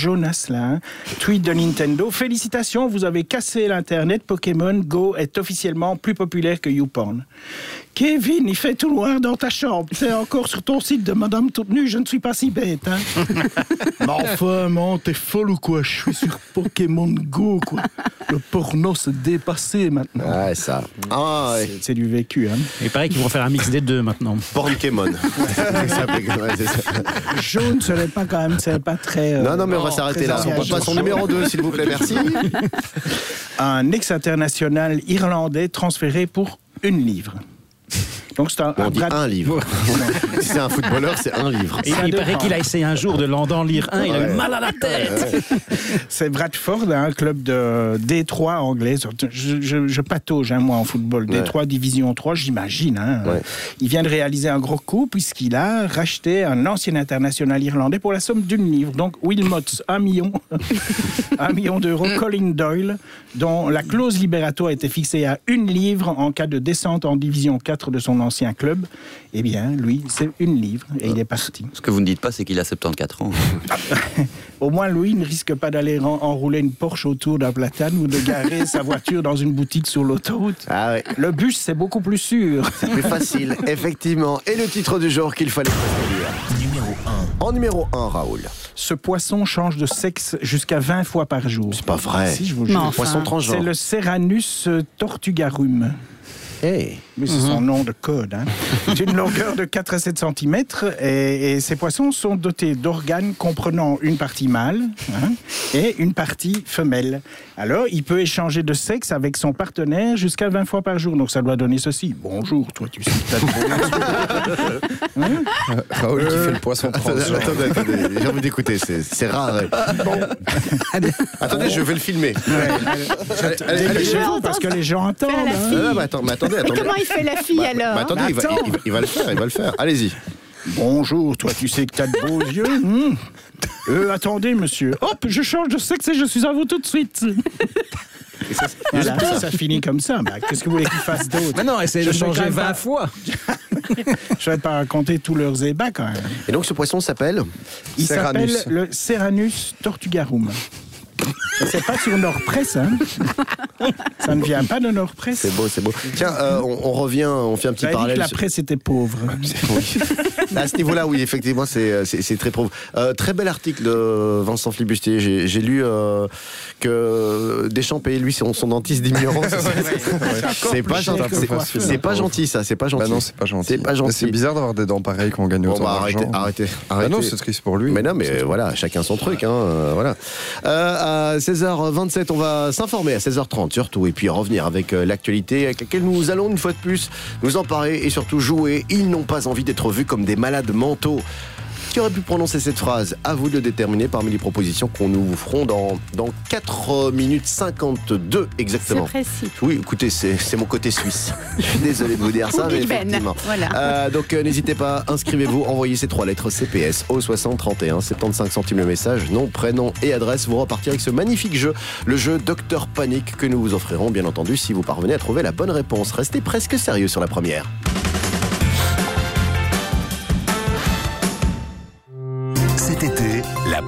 là. hein. Tweet de Nintendo. Félicitations, vous avez cassé l'internet. Pokémon Go est officiellement plus populaire que YouPorn. Kevin, il fait tout noir dans ta chambre. C'est encore sur ton site de Madame toute nue, je ne suis pas si bête. Hein. (laughs) Mais enfin, man, t'es folle ou quoi? Je suis sur Pokémon Go, quoi. Le porno s'est dépassé maintenant. Ouais, ça. Ah, ouais. C'est du vécu, hein. Il paraît qu'ils vont faire un mix des deux maintenant. Pokémon. (laughs) Jaune, ce n'est pas quand même, c'est pas très. euh, Non, non, mais on va s'arrêter là. On passe au numéro 2, s'il vous plaît, merci. Un ex-international irlandais transféré pour une livre. Donc c'est un, dit Brad- un livre. (laughs) si c'est un footballeur, c'est un livre. Et il paraît qu'il a essayé un jour de l'en lire un, il a eu mal à la tête. C'est Bradford, un club de D3 anglais. Je, je- je patauge, hein, moi, en football. Ouais. D3, Division 3, j'imagine. hein. Ouais. Il vient de réaliser un gros coup puisqu'il a racheté un ancien international irlandais pour la somme d'une livre. Donc, Wilmots, un million. (laughs) un million d'euros. Colin Doyle, dont la clause libératoire était fixée à une livre en cas de descente en Division 4 de son ancien club. Eh bien, lui, c'est une livre et il est parti. Ce que vous ne dites pas, c'est qu'il a 74 ans. (laughs) Au moins, Louis ne risque pas d'aller en- enrouler une Porsche autour d'un platane ou de garer sa voiture dans une boutique sur l'autoroute. Ah ouais. Le bus, c'est beaucoup plus sûr. C'est plus facile, (laughs) effectivement. Et le titre du jour qu'il fallait lire. Numéro 1. En numéro 1, Raoul. Ce poisson change de sexe jusqu'à 20 fois par jour. C'est pas vrai. Si, je vous jure. enfin. Poisson transgenre. C'est le Ceranus tortugarum. Hey. Mais c'est son nom de code. Hein. D'une longueur de 4 à 7 cm. Et, et ces poissons sont dotés d'organes comprenant une partie mâle hein, et une partie femelle. Alors, il peut échanger de sexe avec son partenaire jusqu'à 20 fois par jour. Donc, ça doit donner ceci. Bonjour, toi, tu sais que t'as de. Hein Raoul qui fait le poisson Attendez, transgenre. attendez, attendez, j'ai envie d'écouter, c'est rare. ouais. Attendez, je vais le filmer. Allez, allez, allez. Dépêchez-vous parce que les gens entendent. Hein. Ah, bah, attends, mais attendez, attendez. Comment il fait la fille Bah, alors bah, attendez, il va, Attends. il- il va le faire, il va le faire. Allez-y. Bonjour, toi, tu sais que t'as de beaux (laughs) yeux. hmm. Euh, attendez, monsieur. Hop, je change de sexe et je suis à vous tout de suite. Voilà, ça, ça finit comme ça. Bah, Qu'est-ce que vous voulez qu'ils fassent d'autre Mais non, essayez de changer quand même 20 pas- fois. (laughs) Je vais pas raconter tous leurs ébats quand même. Et donc, ce poisson s'appelle Il s'appelle le Ceranus tortugarum. C'est pas sur Nord-Presse, hein (laughs) Ça ne vient pas de Nord-Presse. C'est beau, c'est beau. Tiens, euh, on, on revient, on fait un petit avez dit que parallèle. la sur- presse était pauvre. Oui. À ce niveau-là, oui, effectivement, c'est euh, très pauvre. Euh, très bel article de Vincent Flibustier. J'ai lu euh, que Deschamps payait lui son, son dentiste d'ignorance. (laughs) C'est pas, gentil. C'est- pas gentil, ça. C'est pas gentil. Bah non, c'est pas gentil. C'est pas gentil. C'est bizarre d'avoir des dents pareilles quand on gagne Bon, autant bah, d'argent. arrêtez, arrêtez, Ah arrêtez. non, c'est triste pour lui. Mais non, mais voilà, chacun son truc, hein, euh, voilà. À 16h27, on va s'informer à 16h30 surtout, et puis revenir avec euh, l'actualité avec laquelle nous allons une fois de plus nous emparer et surtout jouer. Ils n'ont pas envie d'être vus comme des malades mentaux. Qui aurait pu prononcer cette phrase À vous de le déterminer parmi les propositions qu'on nous ferons dans, dans 4 minutes 52 C'est exactement. précis. Oui, écoutez, c'est c'est mon côté suisse. (laughs) Je suis désolé de vous dire ça, mais Ben. effectivement. Voilà. Euh, donc euh, n'hésitez pas, inscrivez-vous, envoyez ces trois lettres CPS au 60 31, 75 centimes le message, nom, prénom et adresse. Vous repartirez avec ce magnifique jeu, le jeu Docteur Panique que nous vous offrirons bien entendu si vous parvenez à trouver la bonne réponse. Restez presque sérieux sur la première.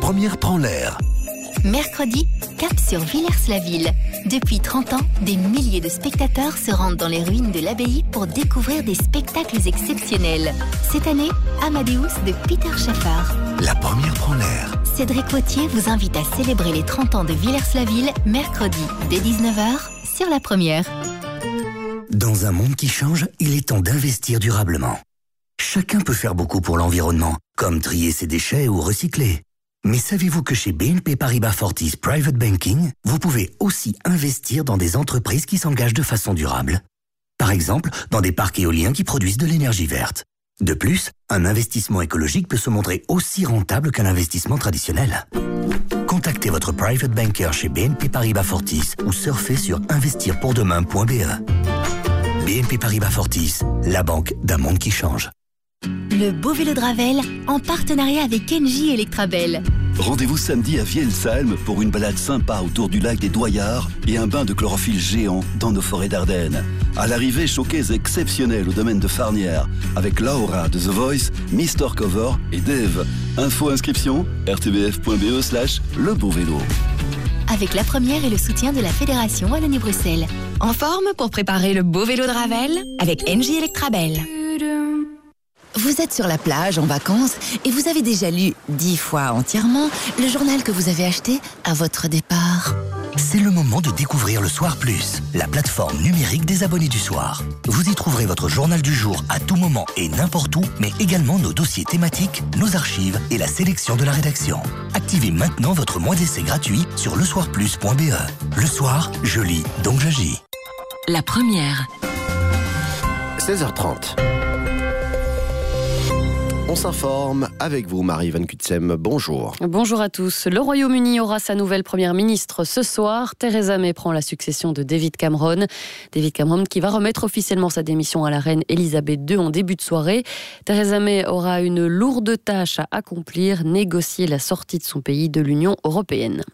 Première prend l'air. Mercredi, cap sur Villers-la-Ville. Depuis 30 ans, des milliers de spectateurs se rendent dans les ruines de l'abbaye pour découvrir des spectacles exceptionnels. Cette année, Amadeus de Peter Schaffar. La première prend l'air. Cédric Wautier vous invite à célébrer les 30 ans de Villers-la-Ville mercredi dès 19h sur la première. Dans un monde qui change, il est temps d'investir durablement. Chacun peut faire beaucoup pour l'environnement, comme trier ses déchets ou recycler. Mais savez-vous que chez BNP Paribas Fortis Private Banking, vous pouvez aussi investir dans des entreprises qui s'engagent de façon durable? Par exemple, dans des parcs éoliens qui produisent de l'énergie verte. De plus, un investissement écologique peut se montrer aussi rentable qu'un investissement traditionnel. Contactez votre private banker chez BNP Paribas Fortis ou surfez sur investirpourdemain.be. BNP Paribas Fortis, la banque d'un monde qui change. Le beau vélo de Ravel en partenariat avec Engie Electrabel. Rendez-vous samedi à Vielsalm pour une balade sympa autour du lac des Doyards et un bain de chlorophylle géant dans nos forêts d'Ardennes. À l'arrivée, showcase exceptionnel au domaine de Farnière avec Laura de The Voice, Mister Cover et Dave. Info inscription rtbf.be slash le beau vélo. Avec la première et le soutien de la Fédération Wallonie-Bruxelles. En forme pour préparer le beau vélo de Ravel avec Engie Electrabel. Vous êtes sur la plage en vacances et vous avez déjà lu dix fois entièrement le journal que vous avez acheté à votre départ. C'est le moment de découvrir le Soir Plus, la plateforme numérique des abonnés du soir. Vous y trouverez votre journal du jour à tout moment et n'importe où, mais également nos dossiers thématiques, nos archives et la sélection de la rédaction. Activez maintenant votre mois d'essai gratuit sur lesoirplus.be. Le soir, je lis, donc j'agis. La première. 16h30. S'informe avec vous, Marie Van Kutsem. Bonjour. Bonjour à tous. Le Royaume-Uni aura sa nouvelle première ministre ce soir. Theresa May prend la succession de David Cameron. David Cameron qui va remettre officiellement sa démission à la reine Elisabeth II en début de soirée. Theresa May aura une lourde tâche à accomplir, négocier la sortie de son pays de l'Union européenne.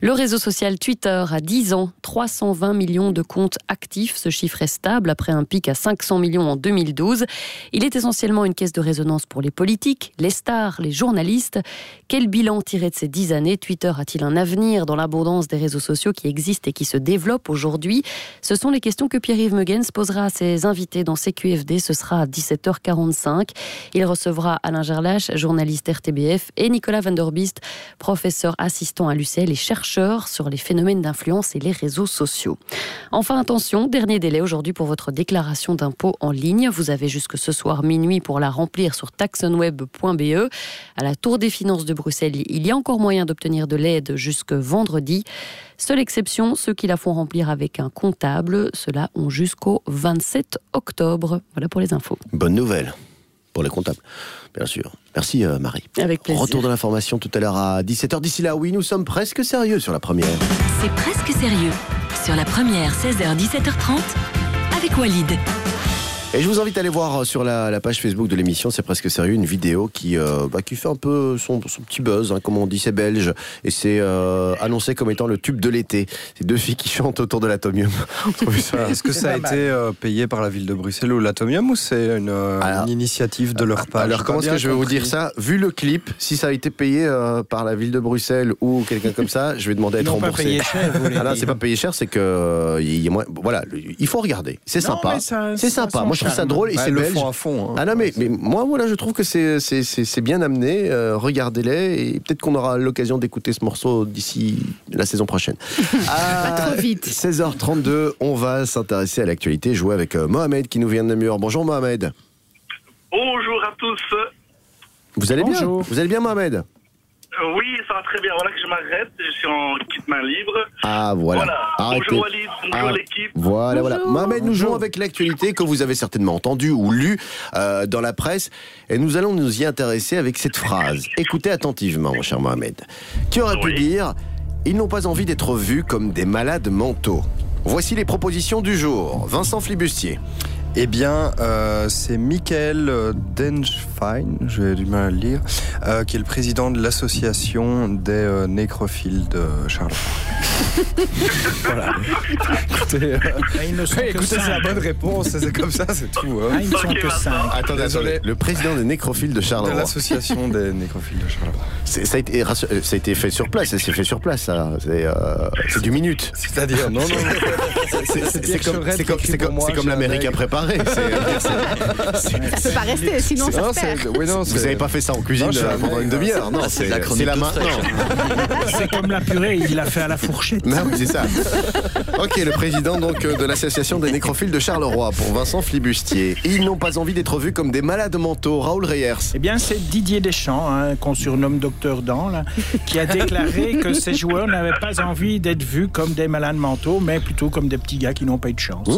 Le réseau social Twitter a 10 ans, 320 millions de comptes actifs. Ce chiffre est stable après un pic à 500 millions en 2012. Il est essentiellement une caisse de résonance pour les politiques, les stars, les journalistes. Quel bilan tirer de ces dix années? Twitter a-t-il un avenir dans l'abondance des réseaux sociaux qui existent et qui se développent aujourd'hui? Ce sont les questions que Pierre-Yves Megens posera à ses invités dans CQFD. Ce sera à 17h45. Il recevra Alain Gerlache, journaliste RTBF, et Nicolas Van Der Beest, professeur assistant à l'UCL et chercheur sur les phénomènes d'influence et les réseaux sociaux. Enfin, attention, dernier délai aujourd'hui pour votre déclaration d'impôt en ligne. Vous avez jusque ce soir minuit pour la remplir sur taxonweb.be. À la Tour des Finances de Bruxelles, il y a encore moyen d'obtenir de l'aide jusque vendredi. Seule exception, ceux qui la font remplir avec un comptable, ceux-là ont jusqu'au 27 octobre. Voilà pour les infos. Bonne nouvelle pour les comptables, bien sûr. Merci euh, Marie. Avec plaisir. Retour de l'information tout à l'heure à 17h. D'ici là, oui, nous sommes presque sérieux sur la première. C'est presque sérieux. Sur la première, 16h, 17h30, avec Walid. Et je vous invite à aller voir sur la, la page Facebook de l'émission, c'est presque sérieux, une vidéo qui, euh, bah, qui fait un peu son, son petit buzz, hein, comme on dit, c'est belge, et c'est euh, annoncé comme étant le tube de l'été. C'est deux filles qui chantent autour de l'atomium. (laughs) Est-ce que ça a été euh, payé par la ville de Bruxelles ou l'Atomium ou c'est une, euh, une initiative de leur part? Alors comment est-ce que je vais vous dire ça? Vu le clip, si ça a été payé euh, par la ville de Bruxelles ou quelqu'un comme ça, je vais demander à être remboursé. payé cher, vous voulez ah c'est pas payé cher, c'est que euh, il y a moins- voilà, il faut regarder. C'est sympa. C'est sympa. Moi trouve ça drôle et c'est le font à fond, hein. Ah non mais, mais moi voilà, je trouve que c'est c'est- c'est c'est bien amené. euh, Regardez-les et peut-être qu'on aura l'occasion d'écouter ce morceau d'ici la saison prochaine. (laughs) À trop vite. 16h32, on va s'intéresser à l'actualité, jouer avec euh, Mohamed qui nous vient de Namur. Bonjour Mohamed. Bonjour à tous. Vous allez Bonjour. bien Vous allez bien Mohamed? Oui, ça va très bien. Voilà que je m'arrête. Je suis en kit main libre. Ah voilà. Voilà. Arrêtez. Bonjour Walid, bonjour Ah, l'équipe. Voilà, voilà. Bonjour. Mohamed, nous jouons avec l'actualité que vous avez certainement entendue ou lue euh, dans la presse. Et nous allons nous y intéresser avec cette phrase. Écoutez attentivement, mon cher Mohamed. Qui aurait pu dire? Ils n'ont pas envie d'être vus comme des malades mentaux. Voici les propositions du jour. Vincent Flibustier. Eh bien, euh, c'est Michael Denschfein, j'ai du mal à le lire, euh, qui est le président de l'association des euh, nécrophiles de Charleroi. (laughs) voilà. Écoutez, euh, Ah, ils ne sont ouais, que écoutez, c'est la bonne réponse, c'est comme ça, c'est tout. hein. Ah, ils ne sont que cinq. Attendez, attendez. Le président des nécrophiles de De Charleroi. l'association des nécrophiles de Charleroi. C'est- Ça a, été, rassu- ça a été fait sur place, ça s'est fait sur place, ça. C'est euh, c'est du minute. C'est-à-dire, non, non, non. C'est- C'est c'est comme, comme, comme, moi, c'est comme j'ai un l'Amérique aigle. à préparer. C'est- (laughs) c'est- Ça peut pas rester, sinon ça Non, se perd. c'est- oui, non, Vous n'avez pas fait ça en cuisine Non, euh, pendant une demi-heure, non, c'est c'est la c'est maintenant. comme la purée, il l'a fait à la fourchette. Non, oui, c'est ça. Ok, le président donc euh, de l'association des nécrophiles de Charleroi pour Vincent Flibustier. Ils n'ont pas envie d'être vus comme des malades mentaux. Raoul Reyers. Eh bien, c'est Didier Deschamps, hein, qu'on surnomme Docteur Dan, là, qui a déclaré que ces joueurs n'avaient pas envie d'être vus comme des malades mentaux, mais plutôt comme des petits gars qui n'ont pas eu de chance.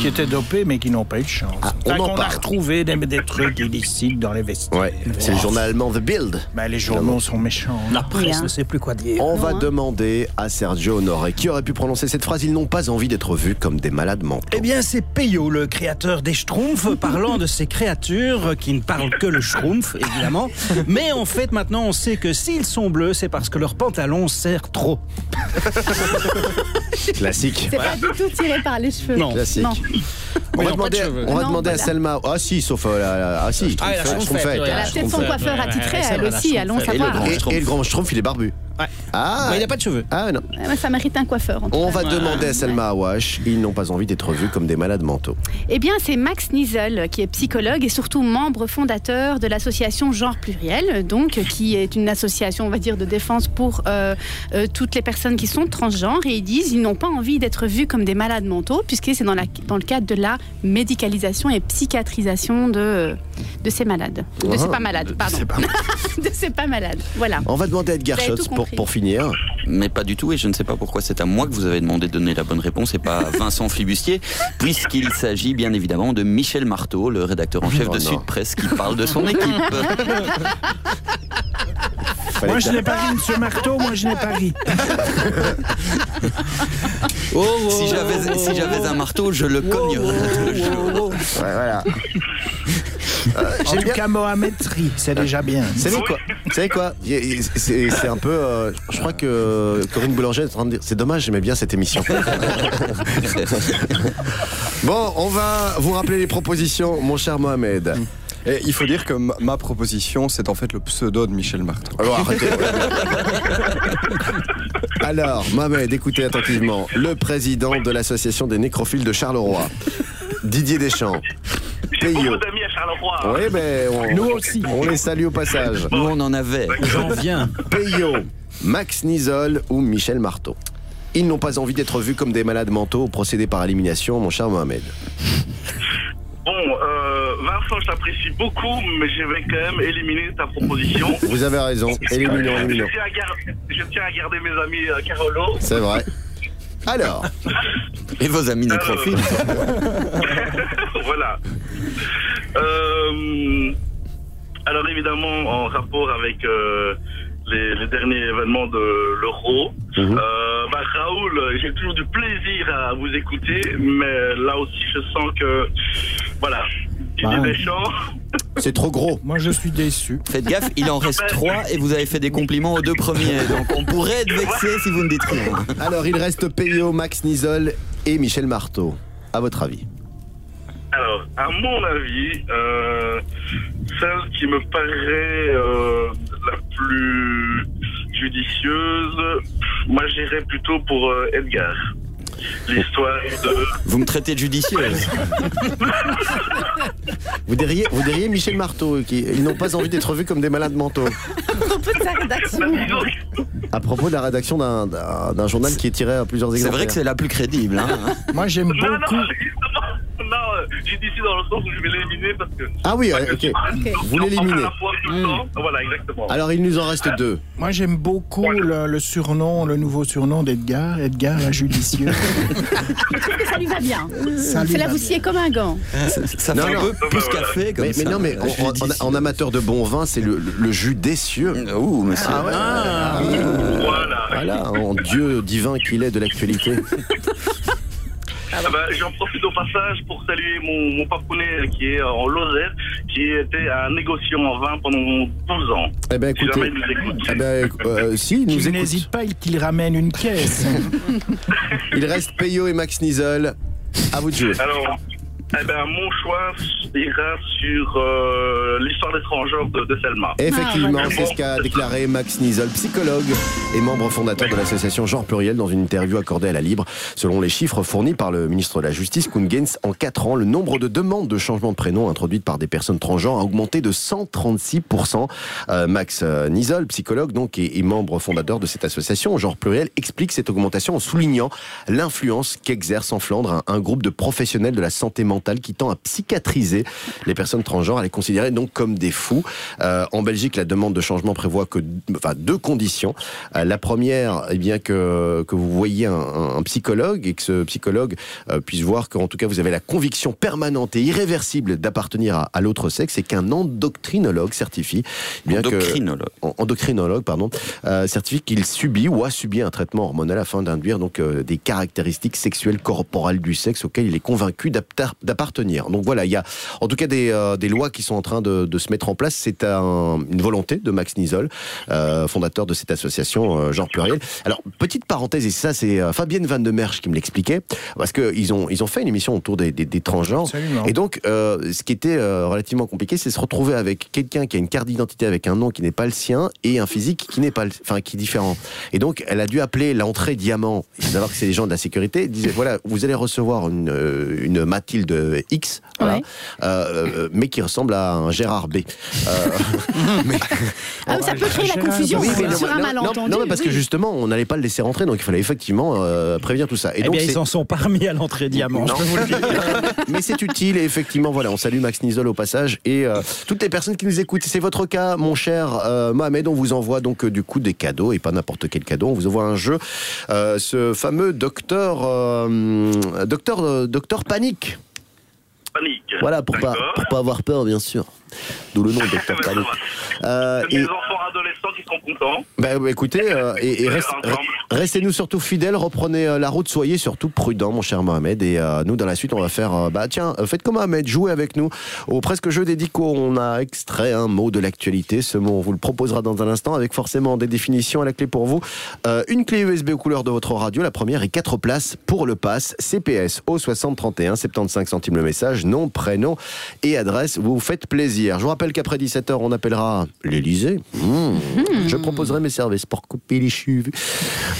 Qui étaient dopés, mais qui n'ont pas eu de chance. Mmh, on en a parle. retrouvé des, des trucs illicites dans les vestiaires. Ouais, c'est le journal allemand The Bild. Ben, les journaux sont méchants. La presse ne sait plus quoi dire. On va Non, hein. demander à Sergio Honoré qui aurait pu prononcer cette phrase. Ils n'ont pas envie d'être vus comme des malades mentaux. Eh bien, c'est Peyo, le créateur des Schtroumpfs, (laughs) parlant de ces créatures qui ne parlent que le Schtroumpf, évidemment. Mais en fait, maintenant, on sait que s'ils sont bleus, c'est parce que leur pantalon sert trop. (laughs) Classique. C'est pas du tout tiré par les cheveux. Classique. Non. On va demander, cheveux. on va Non, demander à. Selma. Ah si, sauf euh, la, la- ah si. Ah, la Schtroumpfette, Schtroumpfette, ouais, Elle a peut-être son Schtroumpfette. coiffeur attitré, c'est elle vrai, la aussi, allons Schtroumpfette. Et le, savoir. grand, et le grand Schtroumpf, il est barbu. Ouais. Ah, Mais il n'a pas de cheveux. ah non. Ça mérite un coiffeur. en tout On cas. va demander à Selma Awash. Ils n'ont pas envie d'être vus comme des malades mentaux. Eh bien, c'est Max Nizel, qui est psychologue et surtout membre fondateur de l'association Genre Pluriel, donc qui est une association, on va dire, de défense pour euh, euh, toutes les personnes qui sont transgenres. Et ils disent ils n'ont pas envie d'être vus comme des malades mentaux, puisque c'est dans, la- dans le cadre de la médicalisation et psychiatrisation de, de ces malades. De ces Ah, pas malades, pardon. (laughs) de ces pas malades. Voilà. On va demander à Edgar Schotz tout pour, finir. Mais pas du tout, et je ne sais pas pourquoi c'est à moi que vous avez demandé de donner la bonne réponse et pas à (laughs) Vincent Flibustier, puisqu'il s'agit bien évidemment de Michel Marteau, le rédacteur en chef Oh de non. Sud Presse, qui parle de son (laughs) équipe. Moi, je n'ai pas ri, monsieur Marteau, moi, je n'ai pas ri. (laughs) si j'avais si j'avais un marteau, je le cognerais voilà. Euh, En J'aime tout cas, Mohamed rit, c'est déjà bien. Vous savez quoi Vous savez quoi C'est c'est un peu. euh, je crois que Corinne Boulanger est en train de dire. C'est dommage, j'aimais bien cette émission. (laughs) bon, on va vous rappeler les propositions, mon cher Mohamed. Et il faut dire que ma, proposition, c'est en fait le pseudo de Michel Martin. Alors, arrêtez. Alors, Mohamed, écoutez attentivement. Le président de l'association des nécrophiles de Charleroi, Didier Deschamps. J'ai Hein. Oui, mais on, Nous aussi. on les salue au passage. Nous on en avait. J'en viens. Peyo, Max Nisol ou Michel Marteau? Ils n'ont pas envie d'être vus comme des malades mentaux au procédé par élimination, mon cher Mohamed. Bon, euh, Vincent, je t'apprécie beaucoup, mais je vais quand même éliminer ta proposition. Vous avez raison. Éliminons, Je éliminons. tiens à, gar- je tiens à garder mes amis euh, Carolo. C'est vrai. Alors, Et vos amis nécrophiles (laughs) voilà. Euh, alors évidemment, en rapport avec euh, les, les derniers événements de l'Euro, Mhm. euh, bah, Raoul, j'ai toujours du plaisir à vous écouter, mais là aussi, je sens que, voilà, Didier Bah. Deschamps, c'est trop gros. (laughs) Moi, je suis déçu. Faites gaffe, il en reste (laughs) trois et vous avez fait des compliments aux deux premiers. Donc on pourrait être vexé si vous ne dites rien. Alors, il reste Peyo, Max Nisol et Michel Marteau. À votre avis Alors, à mon avis, euh, celle qui me paraît euh, la plus judicieuse, moi j'irais plutôt pour euh, Edgar. L'histoire de... Vous me traitez de judicieuse. (laughs) Vous diriez, vous diriez Michel Marteau, qui, ils n'ont pas envie d'être vus comme des malades mentaux. À propos de sa rédaction. À propos de la rédaction d'un- journal qui est tiré à plusieurs C'est exemplaires. vrai que c'est la plus crédible. Hein Moi, j'aime Non, non, beaucoup. Justement, non, euh, j'ai dit ici dans le sens où je vais l'éliminer parce que... Ah oui, euh, ok. Vous l'éliminez. temps. Voilà, exactement. Alors, il nous en reste deux. Moi, j'aime beaucoup le, le surnom, le nouveau surnom d'Edgar, Edgar la judicieux. (laughs) Ça lui va bien. Ça lui C'est la va voussier comme un gant. Ça, ça fait Non, un non. peu plus café comme Mais, non, mais en, en- en amateur de bon vin, c'est le, le jus d'essieux. Ouh, monsieur. Ah ouais. Voilà. Voilà, en dieu divin qu'il est de l'actualité. (laughs) Ah bah, J'en profite au passage pour saluer mon, mon papounet qui est en Lozère, qui était un négociant en vin pendant 12 ans. Eh ben Si écoutez, nous eh ben, euh, (laughs) si, il nous écoute. n'hésite pas, il- qu'il ramène une caisse. (laughs) Il reste Peyo et Max Nisol. À vous de jouer. Alors, Eh ben, mon choix ira sur euh, l'histoire des transgenres de, de Selma. Effectivement, Ah, c'est ce qu'a déclaré Max Nizel, psychologue et membre fondateur de l'association Genre Pluriel dans une interview accordée à la Libre. Selon les chiffres fournis par le ministre de la Justice, Kuhn Gens, en 4 ans, le nombre de demandes de changement de prénom introduites par des personnes transgenres a augmenté de 136%. Euh, Max euh, Nizel, psychologue donc et, et membre fondateur de cette association Genre Pluriel, explique cette augmentation en soulignant l'influence qu'exerce en Flandre un, un groupe de professionnels de la santé mentale qui tend à psychiatriser les personnes transgenres, à les considérer donc comme des fous. Euh, en Belgique, la demande de changement prévoit que, enfin, deux conditions. Euh, la première, eh bien que que vous voyez un, un- psychologue et que ce psychologue euh, puisse voir qu'en tout cas vous avez la conviction permanente et irréversible d'appartenir à, à l'autre sexe et qu'un endocrinologue certifie eh bien que- Endocrinologue. en- endocrinologue pardon euh, certifie qu'il subit ou a subi un traitement hormonal afin d'induire donc euh, des caractéristiques sexuelles corporelles du sexe auxquelles il est convaincu d'appartenir. Donc voilà, il y a en tout cas des, euh, des lois qui sont en train de, de se mettre en place. C'est un- une volonté de Max Nisol, euh, fondateur de cette association euh, Genre Pluriel. Alors petite parenthèse et ça c'est euh, Fabienne Van de Merch qui me l'expliquait parce que ils ont ils ont fait une émission autour des, des, des transgenres Absolument. et donc euh, ce qui était euh, relativement compliqué c'est se retrouver avec quelqu'un qui a une carte d'identité avec un nom qui n'est pas le sien et un physique qui n'est pas le- enfin qui est différent. Et donc elle a dû appeler l'entrée diamant. Il faut savoir que c'est les gens de la sécurité. Disait voilà vous allez recevoir une euh, une Mathilde X voilà, Ouais. euh, euh, mais qui ressemble à un Gérard B. Euh, (laughs) mais- Ah, mais ça peut créer la confusion Oui, mais non, sur un malentendu. Non, parce que justement, on n'allait pas le laisser rentrer, donc il fallait effectivement euh, prévenir tout ça. Eh donc, bien, ils s'en sont pas remis à l'entrée diamant, je vous le dire. (laughs) mais c'est utile et effectivement, voilà, on salue Max Nizol au passage et euh, toutes les personnes qui nous écoutent. C'est votre cas, mon cher euh, Mohamed. On vous envoie donc euh, du coup des cadeaux et pas n'importe quel cadeau. On vous envoie un jeu, euh, ce fameux docteur, euh, docteur, euh, docteur panique. Panique. Voilà pour pas pour pas avoir peur, bien sûr. D'où le nom docteur (laughs) panique. Euh, et- des enfants adolescents sont contents. bah, bah, écoutez, euh, et, et reste- Ensemble. restez-nous surtout fidèles, reprenez euh, la route, soyez surtout prudents, mon cher Mohamed. Et euh, nous, dans la suite, on va faire. euh, bah tiens, faites comme Mohamed, jouez avec nous au presque jeu dédico. On a extrait un mot de l'actualité. Ce mot, on vous le proposera dans un instant, avec forcément des définitions à la clé pour vous. Euh, une clé USB aux couleurs de votre radio. La première et quatre places pour le pass CPS au 6031, 75 centimes le message, nom, prénom et adresse. Vous vous faites plaisir. Je vous rappelle qu'après 17h, on appellera l'Elysée. Mmh. Je proposerai mes services pour couper les cheveux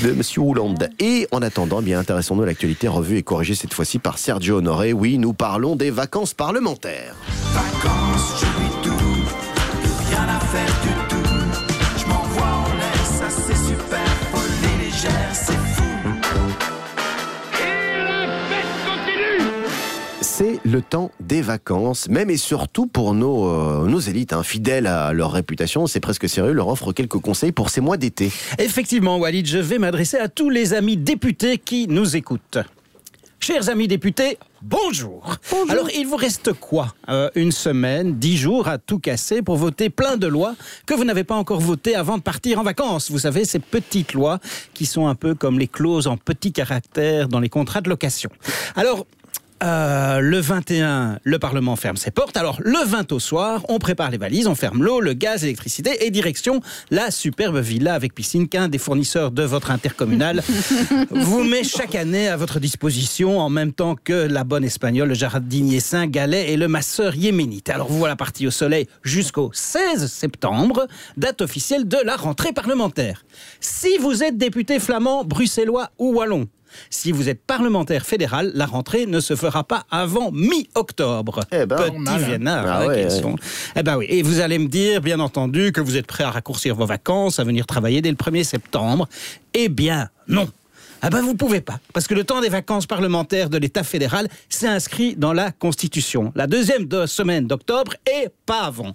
de Monsieur Hollande. Et en attendant, eh bien intéressons-nous à l'actualité revue et corrigée cette fois-ci par Sergio Honoré. Oui, nous parlons des vacances parlementaires. Vacances, le temps des vacances, même et surtout pour nos, euh, nos élites, hein, fidèles à leur réputation, c'est presque sérieux, leur offre quelques conseils pour ces mois d'été. Effectivement, Walid, je vais m'adresser à tous les amis députés qui nous écoutent. Chers amis députés, bonjour. Alors, il vous reste quoi Euh, Une semaine, dix jours à tout casser pour voter plein de lois que vous n'avez pas encore votées avant de partir en vacances? Vous savez, ces petites lois qui sont un peu comme les clauses en petits caractères dans les contrats de location. Alors, euh, le 21, le Parlement ferme ses portes. Alors, le 20 au soir, on prépare les valises, on ferme l'eau, le gaz, l'électricité et direction la superbe villa avec piscine qu'un des fournisseurs de votre intercommunal (laughs) vous met chaque année à votre disposition en même temps que la bonne espagnole, le jardinier Saint-Galet et le masseur yéménite. Alors, vous voilà parti au soleil jusqu'au 16 septembre, date officielle de la rentrée parlementaire. Si vous êtes député flamand, bruxellois ou wallon, si vous êtes parlementaire fédéral, la rentrée ne se fera pas avant mi-octobre. Petit mal, hein. vénard, Ah hein, ouais, ouais. Eh ben oui. Et vous allez me dire, bien entendu, que vous êtes prêt à raccourcir vos vacances, à venir travailler dès le 1er septembre. Eh bien, non. Ah ben vous pouvez pas, parce que le temps des vacances parlementaires de l'État fédéral, c'est inscrit dans la Constitution. La deuxième de- semaine d'octobre et pas avant.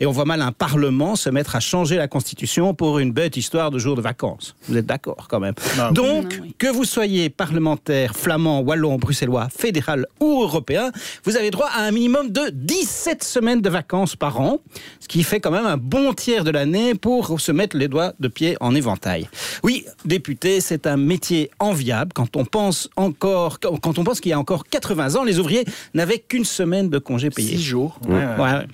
Et on voit mal un Parlement se mettre à changer la Constitution pour une bête histoire de jours de vacances. Vous êtes d'accord quand même Donc, que vous soyez parlementaire, flamand, wallon, bruxellois, fédéral ou européen, vous avez droit à un minimum de 17 semaines de vacances par an, ce qui fait quand même un bon tiers de l'année pour se mettre les doigts de pied en éventail. Oui, député, c'est un métier enviable quand on pense encore, quand on pense qu'il y a encore 80 ans, les ouvriers n'avaient qu'une semaine de congé payé. Six jours. Ouais. Ouais.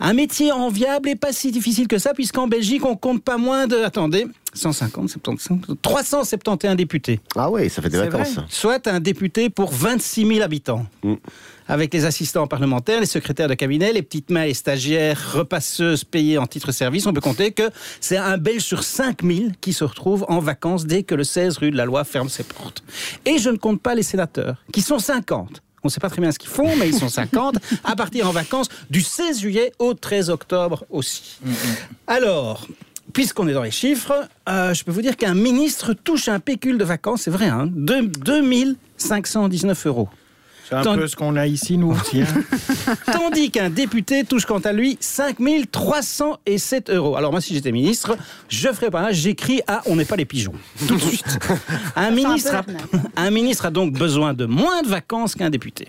Un métier enviable et pas si difficile que ça, puisqu'en Belgique, on compte pas moins de. Attendez. 150, 75, 371 députés. Ah oui, ça fait des vacances. vrai. Soit un député pour 26 000 habitants. Avec les assistants parlementaires, les secrétaires de cabinet, les petites mains et stagiaires, repasseuses payées en titre-service, on peut compter que c'est un Belge sur 5 000 qui se retrouve en vacances dès que le 16 rue de la Loi ferme ses portes. Et je ne compte pas les sénateurs, qui sont 50. On ne sait pas très bien ce qu'ils font, mais ils sont 50, à partir en vacances du 16 juillet au 13 octobre aussi. Alors, puisqu'on est dans les chiffres, euh, je peux vous dire qu'un ministre touche un pécule de vacances, c'est vrai, hein, de 2519 euros. C'est un Tant- peu ce qu'on a ici, nous aussi. hein. (laughs) Tandis qu'un député touche quant à lui 5307 euros. Alors moi, si j'étais ministre, je ferais pas, j'écris à on n'est pas les pigeons. Tout de suite. (laughs) Un ministre, a, un ministre a donc besoin de moins de vacances qu'un député.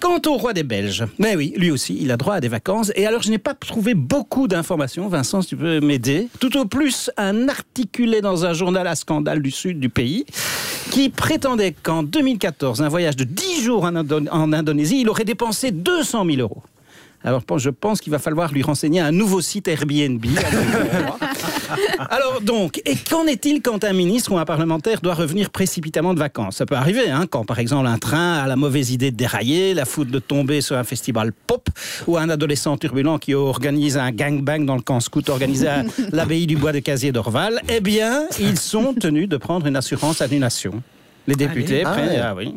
Quant au roi des Belges, mais oui, lui aussi, il a droit à des vacances. Et alors, je n'ai pas trouvé beaucoup d'informations. Vincent, si tu peux m'aider. Tout au plus, un articulé dans un journal à scandale du sud du pays qui prétendait qu'en 2014, un voyage de 10 jours en Indonésie, il aurait dépensé 200 000 euros. Alors, je pense qu'il va falloir lui renseigner un nouveau site Airbnb. (laughs) (laughs) Alors donc, et qu'en est-il quand un ministre ou un parlementaire doit revenir précipitamment de vacances? Ça peut arriver, hein, quand par exemple un train a la mauvaise idée de dérailler, la foudre de tomber sur un festival pop, ou un adolescent turbulent qui organise un gangbang dans le camp scout organisé à (laughs) l'abbaye du bois de Casier d'Orval. Eh bien, ils sont tenus de prendre une assurance annulation. Les députés Allez. prennent, Ah ah oui.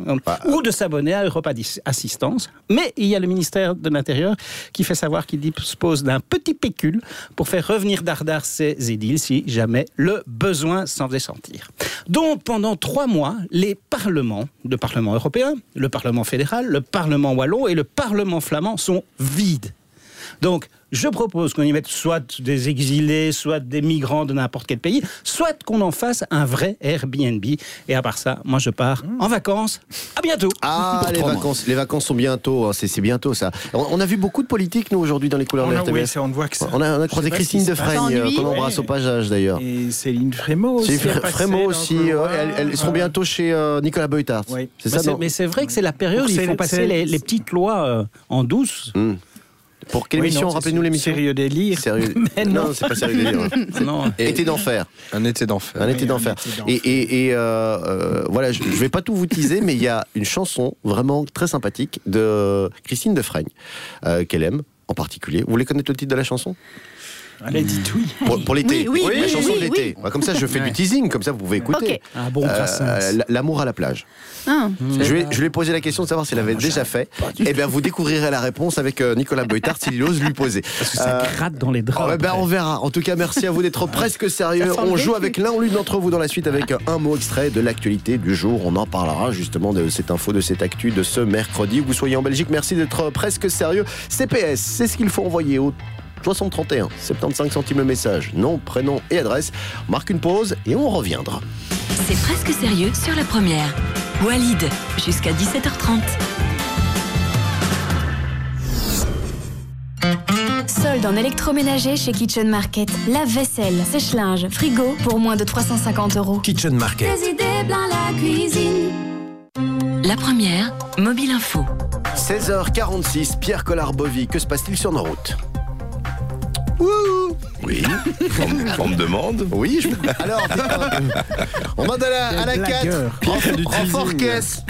ou de s'abonner à Europe Adis- Assistance. Mais il y a le ministère de l'Intérieur qui fait savoir qu'il dispose d'un petit pécule pour faire revenir dardard ses édiles si jamais le besoin s'en faisait sentir. Donc pendant trois mois, les parlements, le Parlement européen, le Parlement fédéral, le Parlement wallon et le Parlement flamand sont vides. Donc, je propose qu'on y mette soit des exilés, soit des migrants de n'importe quel pays, soit qu'on en fasse un vrai Airbnb. Et à part ça, moi je pars en vacances. À bientôt. Ah, (laughs) les vacances, les vacances sont bientôt, hein, c'est c'est bientôt ça. On, on a vu beaucoup de politiques, nous, aujourd'hui, dans les couleurs On de a- RTBF. oui, ça, on ne voit que ça. On a, on a Je croisé Christine de euh, S'ennuie. qu'on embrasse Ouais. au passage d'ailleurs. Et Céline Frémaux aussi. Frémaux aussi, euh, elles, elles seront bientôt chez euh, Nicolas Beutart. C'est Mais ça, c'est- non mais c'est vrai que c'est la période où il faut passer les, les petites lois euh, en douce. Pour quelle Oui, émission Rappelez-nous l'émission. Sérieux délire. Sérieux... (laughs) Mais non, non. c'est pas sérieux délire. (laughs) Non. (laughs) Été d'enfer. Un été d'enfer. Un été Oui, d'enfer. un été d'enfer. Et, et- et, euh, euh, voilà, je, je vais pas tout vous teaser, mais il y a une chanson vraiment très sympathique de Christine de Freigne euh, qu'elle aime en particulier. Vous voulez connaître le titre de la chanson? Allez, dites oui. pour, pour l'été, Oui, oui, la chanson oui, de l'été. oui. Comme ça, je fais Ouais. du teasing, comme ça vous pouvez écouter. Ok. Un bon l- L'amour à la plage. Ah. Je lui, ai, je lui ai posé la question de savoir s'il avait déjà fait. Eh bien, vous découvrirez la réponse avec euh, Nicolas Beutard s'il ose lui poser. (laughs) Parce que ça gratte dans les draps. Oh, eh ben, on verra. En tout cas, merci à vous d'être (laughs) presque sérieux. On joue avec l'un ou l'une d'entre vous dans la suite avec un mot extrait de l'actualité du jour. On en parlera justement de cette info, de cette actu de ce mercredi. Où vous soyez en Belgique, merci d'être presque sérieux. CPS, c'est ce qu'il faut envoyer au 6031, 75 centimes le message, nom, prénom et adresse. On marque une pause et on reviendra. C'est presque sérieux sur la première. Walid, jusqu'à 17h30. Solde en électroménager chez Kitchen Market. Lave-vaisselle, sèche-linge, frigo pour moins de 350 euros. Kitchen Market. Des idées plein la cuisine. La première, Mobile Info. 16h46, Pierre Collard-Bovy, que se passe-t-il sur nos routes? Woo! Oui, on, on me demande. Oui, je... alors, on demande à la, à la 4. Renfort caisse.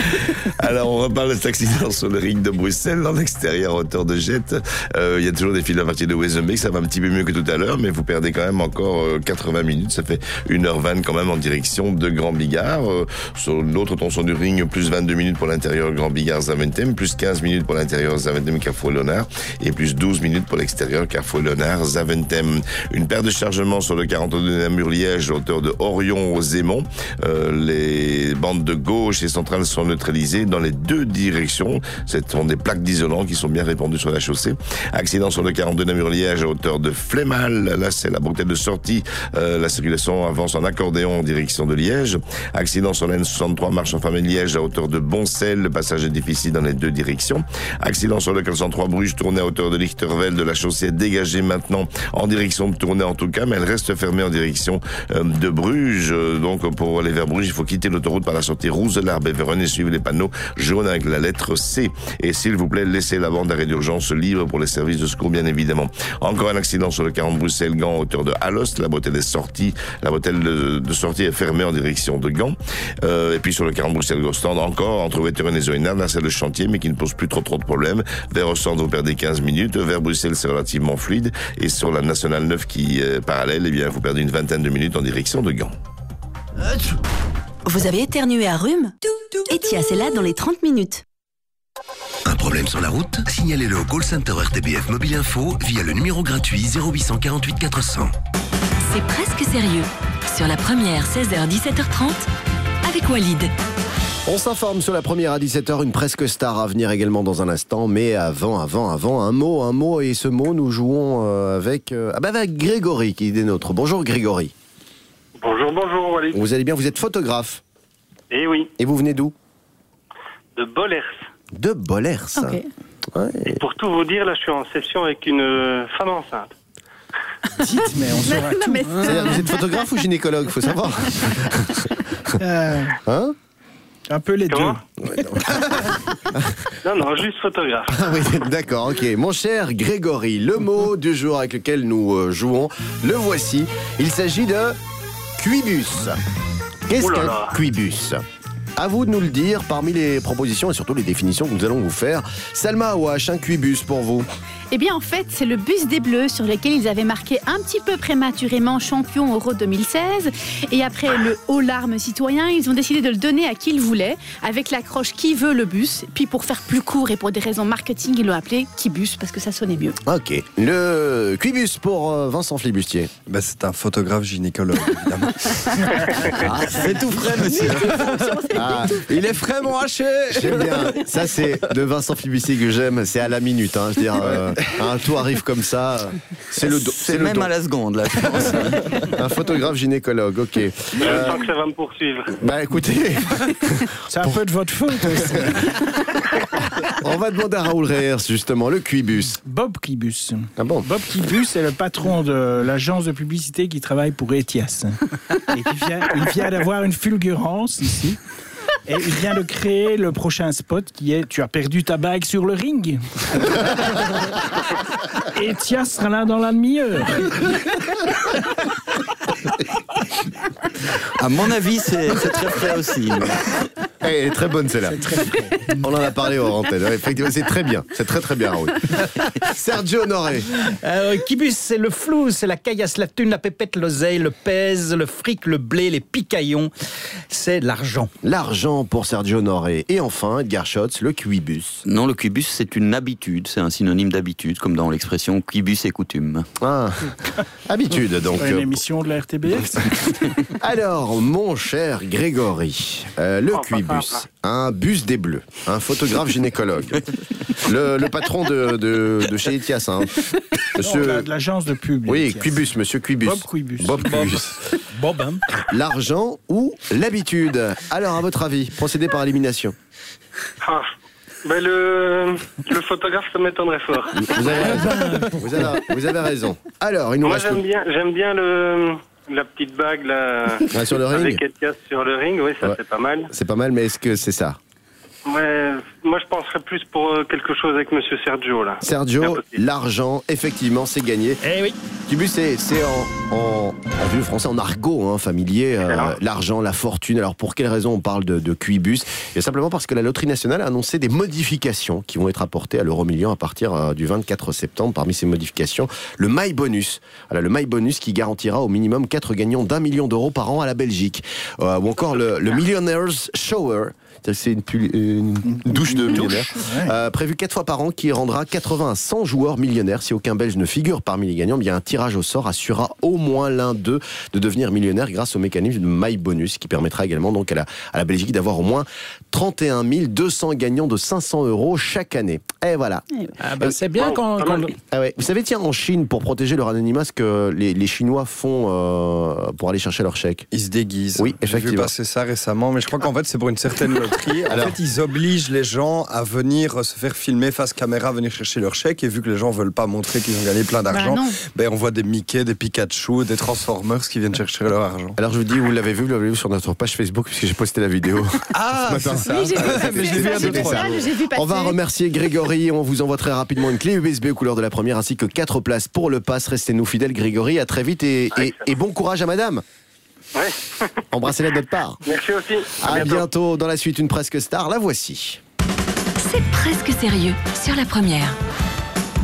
Alors, on reparle de cet accident sur le ring de Bruxelles, dans l'extérieur, hauteur de Jette. Euh, Il y a toujours des files à partir de Wezenbeek, ça va un petit peu mieux que tout à l'heure, mais vous perdez quand même encore euh, 80 minutes. Ça fait 1h20 quand même en direction de Grand Bigard. Euh, sur l'autre tronçon du ring, plus 22 minutes pour l'intérieur Grand Bigard Zaventem, plus 15 minutes pour l'intérieur Zaventem Carrefour Léonard, et plus 12 minutes pour l'extérieur Carrefour Léonard Zaventem. Une paire de chargements sur le 42 Namur-Liège, hauteur de Orion aux Aimont. Euh, les bandes de gauche et centrale sont neutralisées dans les deux directions. Ce sont des plaques d'isolant qui sont bien répandues sur la chaussée. Accident sur le 42 Namur-Liège à hauteur de Flémal. Là, c'est la bretelle de sortie. Euh, la circulation avance en accordéon en direction de Liège. Accident sur la N63 marche en famille Liège à hauteur de Boncel. Le passage est difficile dans les deux directions. Accident sur le 403 Bruges tourné à hauteur de Lichtervelde de la chaussée dégagée maintenant en direction de tournée en tout cas, mais elle reste fermée en direction euh, de Bruges. Euh, Donc pour aller vers Bruges, il faut quitter l'autoroute par la sortie rouge de l'Arbe Vérone et suivre les panneaux jaunes avec la lettre C. Et s'il vous plaît, laissez la bande d'arrêt d'urgence libre pour les services de secours, bien évidemment. Encore un accident sur le 40 Bruxelles-Gand, hauteur de Alost. La bretelle est sortie. La bretelle de, de sortie est fermée en direction de Gand. Euh, et puis sur le 40 Bruxelles-Gostand, encore entre Wetteren et Zoinard, là c'est le chantier, mais qui ne pose plus trop trop de problèmes. Vers Ostende, vous perdez 15 minutes. Vers Bruxelles, c'est relativement fluide. Et sur la nationale 9 qui est parallèle, eh bien, vous perdez une vingtaine de minutes en direction de Gand. Vous avez éternué à rhume Etias est là dans les 30 minutes. Un problème sur la route Signalez-le au call center RTBF Mobile Info via le numéro gratuit 0848 400. C'est presque sérieux. Sur la première, 16h, 17h30, avec Walid. On s'informe sur la première à 17h, une presque star à venir également dans un instant. Mais avant, avant, avant, un mot, un mot. Et ce mot, nous jouons euh, avec, euh, ah bah avec Grégory qui est des nôtres. Bonjour Grégory. Bonjour, bonjour Walid. Vous allez bien, vous êtes photographe. Eh oui, Et vous venez d'où? De Bollers. De Bollers. Ouais. Et pour tout vous dire, là, je suis en session avec une euh, femme enceinte. (laughs) Dites, mais on saura tout. C'est-à-dire, Vous êtes photographe ou gynécologue, faut savoir. Euh, Hein? Un peu les Comment deux. (laughs) Non, non, juste photographe. Ah oui, d'accord, ok. Mon cher Grégory, le mot du jour avec lequel nous euh, jouons, le voici. Il s'agit de cuibus. Qu'est-ce qu'un cuibus à vous de nous le dire parmi les propositions et surtout les définitions que nous allons vous faire. Salma Awash, un cuibus pour vous. Eh bien, en fait, c'est le bus des Bleus sur lequel ils avaient marqué un petit peu prématurément champion Euro 2016. Et après le haut larme citoyen, ils ont décidé de le donner à qui ils voulaient, avec l'accroche qui veut le bus. Puis pour faire plus court et pour des raisons marketing, ils l'ont appelé Kibus parce que ça sonnait mieux. Ok. Le cuibus pour euh, Vincent Flibustier. Bah, c'est un photographe gynécologue, évidemment. (laughs) Ah, c'est tout frais, monsieur. Ah, Il est frais, mon haché J'aime bien. Ça, c'est de Vincent Flibustier que j'aime. C'est à la minute. Hein. Je veux dire, euh, un tout arrive comme ça. C'est le C'est le même don. à la seconde, là, je pense. (laughs) Un photographe gynécologue, ok. Je Euh, sens que ça va me poursuivre. bah écoutez, (laughs) C'est un peu de votre faute aussi. (laughs) on va demander à Raoul Reyers justement le cuibus. Bob Kibus. Ah bon Bob Kibus est le patron de l'agence de publicité qui travaille pour Etias. Et qui vient, il vient d'avoir une fulgurance ici. Et il vient de créer le prochain spot qui est Tu as perdu ta bague sur le ring. Etias sera là dans la demi-heure. À mon avis, c'est c'est très frais aussi. Elle est très bonne celle-là. On en a parlé hors antenne. Ouais, Effectivement, c'est très bien. C'est très très bien, Raoul. Sergio Honoré. Euh, Kibus, c'est le flou, c'est la caillasse, la thune, la pépette, l'oseille, le pèse, le fric, le blé, les picaillons. C'est l'argent. L'argent pour Sergio Honoré. Et enfin, Edgar Schotz, le cuibus. Non, le quibus, c'est une habitude, c'est un synonyme d'habitude, comme dans l'expression quibus et coutume. Ah, habitude donc. Une émission de la RTBF. (laughs) Alors, mon cher Grégory, euh, le Oh, cuibus, papa. Un bus des Bleus, un photographe (laughs) gynécologue, le, le patron de, de, de chez Etias, hein. Non, monsieur. de l'agence de pub. oui, Etias. Cuibus, monsieur Cuibus. Bob Cuibus. Bob Cuibus. Bob, hein L'argent ou l'habitude? Alors, à votre avis, procédez par élimination. Ah, ben le, le photographe, ça m'étonnerait fort. Vous avez raison. Vous avez, vous avez raison. Alors, il nous Moi, reste. j'aime bien, j'aime bien le, la petite bague là, (laughs) Ah, sur le ring avec Etias sur le ring. Oui, ça Ouais. c'est pas mal. C'est pas mal, mais est-ce que c'est ça? Ouais, moi, je penserais plus pour euh, quelque chose avec Monsieur Sergio là. Sergio, l'argent, effectivement, c'est gagné. Eh oui. Kibus, c'est c'est en, en, en vieux français, en argot hein, familier, euh, l'argent, la fortune. Alors pour quelle raison on parle de, de cuibus Et simplement parce que la Loterie nationale a annoncé des modifications qui vont être apportées à l'euro million à partir euh, du 24 septembre. Parmi ces modifications, le My Bonus. Voilà, le My Bonus qui garantira au minimum 4 gagnants d'un million d'euros par an à la Belgique. Euh, ou encore le, le Millionaire's Shower. C'est une, douche de millionnaires. Euh, prévu 4 fois par an qui rendra 80 à 100 joueurs millionnaires. Si aucun Belge ne figure parmi les gagnants, bien un tirage au sort assurera au moins l'un d'eux de devenir millionnaire grâce au mécanisme de My Bonus qui permettra également donc à la, à la Belgique d'avoir au moins 31 200 gagnants de 500 euros chaque année. Et voilà. Ah bah, c'est bien quand, quand- Ah ouais. Vous savez, tiens, en Chine, pour protéger leur anonymat, ce que les, les Chinois font euh, pour aller chercher leur chèque. Ils se déguisent. Oui, J'ai vu effectivement. passer ça récemment, mais je crois qu'en fait c'est pour une certaine (laughs) En fait, ils obligent les gens à venir se faire filmer face caméra, venir chercher leur chèque. Et vu que les gens veulent pas montrer qu'ils ont gagné plein d'argent, Bah ben on voit des Mickey, des Pikachu, des Transformers qui viennent chercher leur argent. Alors je vous dis, vous l'avez vu, vous l'avez vu sur notre page Facebook puisque j'ai posté la vidéo. Ah, (laughs) c'est ça. Oui, j'ai vu. On va remercier Grégory. (laughs) On vous envoie très rapidement une clé USB aux couleurs de la première ainsi que quatre places pour le pass. Restez-nous fidèles, Grégory. À très vite et, et- et bon courage à madame. Ouais. (laughs) Embrassez-la de notre part. Merci aussi. À bientôt dans la suite, une presque star. La voici. C'est presque sérieux sur la première.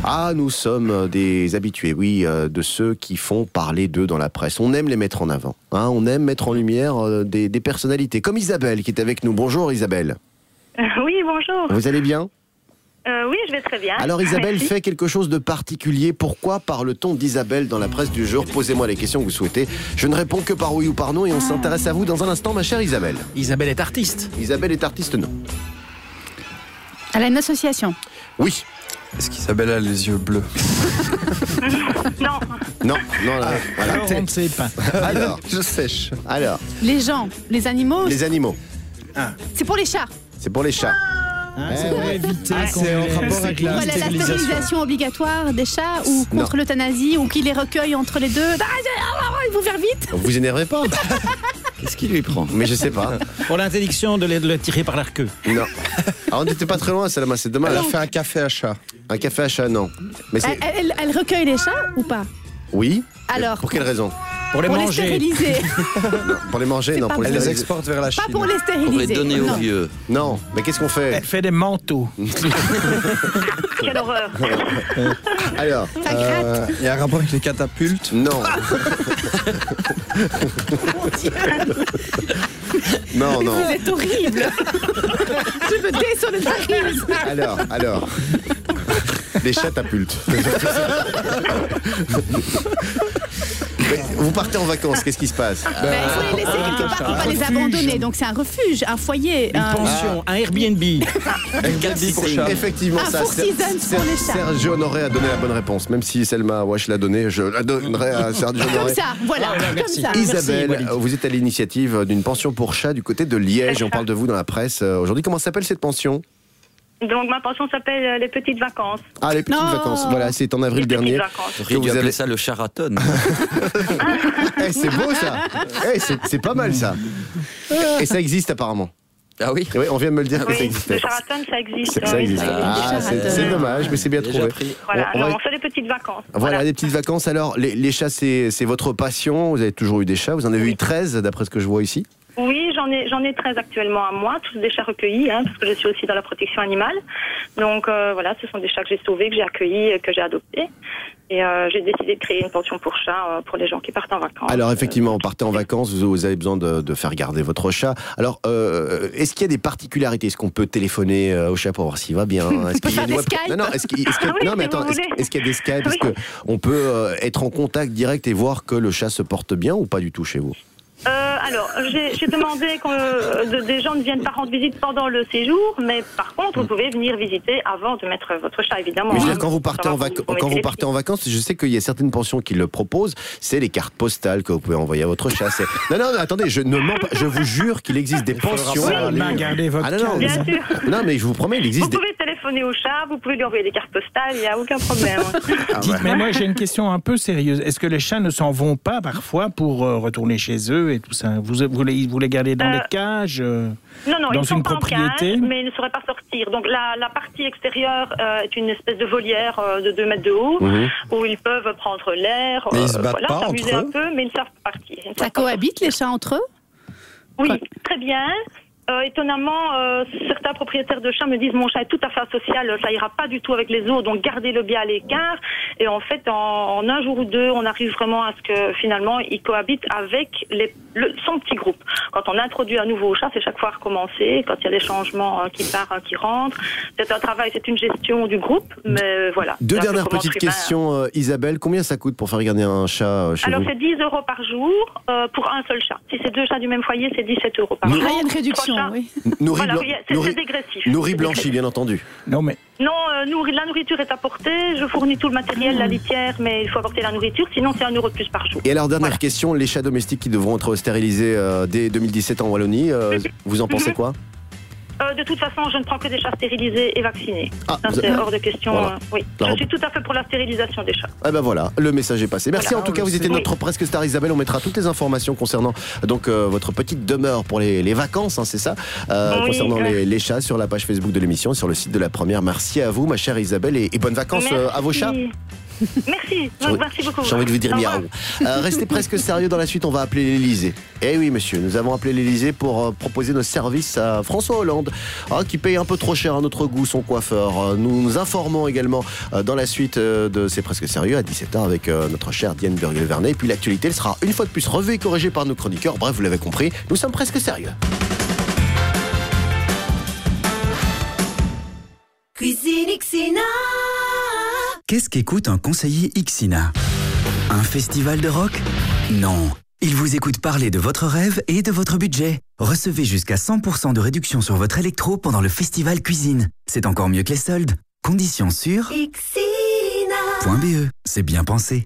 Ah, nous sommes euh, des habitués, oui, euh, de ceux qui font parler d'eux dans la presse. On aime les mettre en avant. hein. on aime mettre en lumière euh, des, des personnalités, comme Isabelle qui est avec nous. Bonjour Isabelle. Oui, bonjour. Vous allez bien? Euh, oui, je vais très bien. Alors Isabelle Merci. fait quelque chose de particulier. Pourquoi parle-t-on d'Isabelle dans la presse du jour? Posez-moi les questions que vous souhaitez. Je ne réponds que par oui ou par non et on s'intéresse à vous dans un instant, ma chère Isabelle. Isabelle est artiste. Isabelle est artiste, non. Elle a une association. Oui. Est-ce qu'Isabelle a les yeux bleus? (laughs) Non. Non, non, là, voilà. Alors, on ne sait pas. Alors, (laughs) je sèche. Alors, Les gens, les animaux, les animaux, c'est pour les chats. c'est pour les chats. Ah, c'est pour éviter Ah, c'est en rapport avec la Voilà, la stérilisation. obligatoire des chats ou contre l'euthanasie ou qui les recueille entre les deux. Ah, il faut faire vite. Vous énervez pas (laughs) Qu'est-ce qui lui prend Mais je sais pas. Pour l'interdiction de le, de le tirer par la queue. Non. Ah, on n'était pas très loin, Salama, c'est dommage. Elle a fait un café à chat. Un café à chat, non. Mais c'est. Elle, elle- elle recueille les chats ou pas? Oui. Alors Pour quelle raison? Pour les Pour les manger. stériliser. (laughs) Non, Pour les manger, non. Pour les les stériliser. exporte vers la Chine. Pas pour les stériliser. Pour les donner aux Non. vieux. Non, mais qu'est-ce qu'on fait Elle fait des manteaux. (laughs) Quelle horreur. (laughs) Alors. Euh, Il y a un rapport avec les catapultes non. non, non. Vous êtes horrible. Je me désolidarise. Alors, alors. Les catapultes. Vous partez en vacances, qu'est-ce qui se passe Ben, il faut les laisser quelque part, faut pas les abandonner. Donc c'est un refuge, un foyer. Une un- pension, un Airbnb. (laughs) pour chat. Effectivement, Un ça. Four Seasons pour les chats. Sergio Honoré a donné la bonne réponse. Même si Selma Wash l'a donné, je la donnerai à Sergio Comme Honoré. ça, voilà, Ah, comme merci. ça. Isabelle, Walid. vous êtes à l'initiative d'une pension pour chats du côté de Liège. On parle de vous dans la presse euh, aujourd'hui. Comment s'appelle cette pension? Donc ma pension s'appelle euh, les petites vacances. Ah, les petites Non. vacances. Voilà, c'est en avril Les petites dernier. que vous avez- ça le charathon. (laughs) Eh, c'est beau ça. Eh, c'est pas mal ça. Et ça existe apparemment. Ah oui Oui, on vient de me le dire que ça Oui, existait. le charathon, ça existe. Ça oui, existe. ça existe. Ah, c'est c'est dommage, mais c'est bien trouvé. Voilà, On- on va- non, on fait les petites vacances. Voilà, des petites vacances. Alors, les, les chats, c'est c'est votre passion. Vous avez toujours eu des chats. Vous en avez eu 13, d'après ce que je vois ici. Oui, j'en ai, j'en ai 13 actuellement à moi, tous des chats recueillis, hein, parce que je suis aussi dans la protection animale. Donc euh, voilà, ce sont des chats que j'ai sauvés, que j'ai accueillis, et que j'ai adoptés. Et euh, j'ai décidé de créer une pension pour chats euh, pour les gens qui partent en vacances. Alors, effectivement, vous partez en vacances, vous avez besoin de, de faire garder votre chat. Alors, euh, est-ce qu'il y a des particularités? Est-ce qu'on peut téléphoner euh, au chat pour voir s'il va bien? (laughs) Est-ce qu'il y a des Skype Non, non, est-ce qu'il est-ce qu'il y a- Ah oui, non, mais si attends, est-ce qu'il y a des Skype Est-ce qu'on peut euh, être en contact direct et voir que le chat se porte bien ou pas du tout chez vous? Euh, alors, j'ai demandé que euh, de- des gens ne viennent pas rendre visite pendant le séjour, mais par contre, vous pouvez venir visiter avant de mettre votre chat, évidemment. Mais je veux hein. dire, quand vous partez en, vac- vous quand vous partez en vacances, je sais qu'il y a certaines pensions qui le proposent. C'est les cartes postales que vous pouvez envoyer à votre chat. (laughs) Non, non, non, attendez, je ne mens pas. Je vous jure qu'il existe des pensions. pas Oui. garder votre Ah, non, non, Bien mais- sûr. non, mais je vous promets, il Vous existe des. pouvez téléphoner au chat, vous pouvez lui envoyer des cartes postales, il n'y a aucun problème. (laughs) Ah, Dites, mais moi j'ai une question un peu sérieuse. Est-ce que les chats ne s'en vont pas parfois pour euh, retourner chez eux et tout ça vous, vous, les, vous les gardez dans Euh, des cages euh, Non, non, Dans ils sont une pas propriété en cage, mais ils ne sauraient pas sortir. Donc la, la partie extérieure euh, est une espèce de volière euh, de 2 mètres de haut, Mhm. où ils peuvent prendre l'air, Mais ils se battent voilà, pas s'amuser un peu, mais ils ne savent pas partir. Ils Ça savent cohabite les chats entre eux? Oui, très bien. Euh, étonnamment, euh, certains propriétaires de chats me disent mon chat est tout à fait asocial, ça ira pas du tout avec les autres, donc gardez-le bien à l'écart. Et en fait, en, en un jour ou deux, on arrive vraiment à ce que finalement, il cohabite avec les, le- son petit groupe. Quand on introduit un nouveau chat, c'est chaque fois recommencer. Quand il y a des changements euh, qui partent, euh, qui rentrent, c'est un travail, c'est une gestion du groupe, mais voilà. Deux un dernières petites questions, euh, Isabelle. Combien ça coûte pour faire garder un chat euh, chez Alors c'est 10 euros par jour euh, pour un seul chat. Si c'est deux chats du même foyer, c'est 17 euros par jour. Ah, il y a une réduction, oui. Nourri, Voilà, c'est- nourri- dégressif. nourri blanchi, bien entendu. Non, mais Non, euh, nourri- la nourriture est apportée, je fournis tout le matériel, la litière, mais il faut apporter la nourriture, sinon c'est un euro de plus par jour. Et alors, dernière question, les chats domestiques qui devront être stérilisés euh, dès 2017 en Wallonie, euh, vous en pensez quoi? Euh, de toute façon, je ne prends que des chats stérilisés et vaccinés. Ah, c'est avez- hors de question. Voilà. euh, oui. Alors- Je suis tout à fait pour la stérilisation des chats. Eh ben voilà, le message est passé. Merci Voilà. en tout cas, vous étiez Oui. notre presque star Isabelle. On mettra toutes les informations concernant donc euh, votre petite demeure pour les, les vacances, hein, c'est ça, Euh, Oui, concernant ouais. les, les chats sur la page Facebook de l'émission, sur le site de la première. Merci à vous, ma chère Isabelle, et, et bonnes vacances euh, à vos chats. (laughs) Merci. Envie- Merci beaucoup. J'ai envie de vous dire miaou. Euh, restez presque sérieux dans la suite, on va appeler l'Elysée. Eh oui, monsieur, nous avons appelé l'Elysée pour euh, proposer nos services à François Hollande, hein, qui paye un peu trop cher à notre goût son coiffeur. Euh, nous nous informons également euh, dans la suite euh, de C'est presque sérieux à 17h avec euh, notre chère Diane Burgel-Vernet. Et puis l'actualité, elle sera une fois de plus revue et corrigée par nos chroniqueurs. Bref, vous l'avez compris, nous sommes presque sérieux. Cuisine Xina. Qu'est-ce qu'écoute un conseiller Ixina? Un festival de rock? Non. Il vous écoute parler de votre rêve et de votre budget. Recevez jusqu'à 100% de réduction sur votre électro pendant le festival cuisine. C'est encore mieux que les soldes. Conditions sur Xina. .be. C'est bien pensé.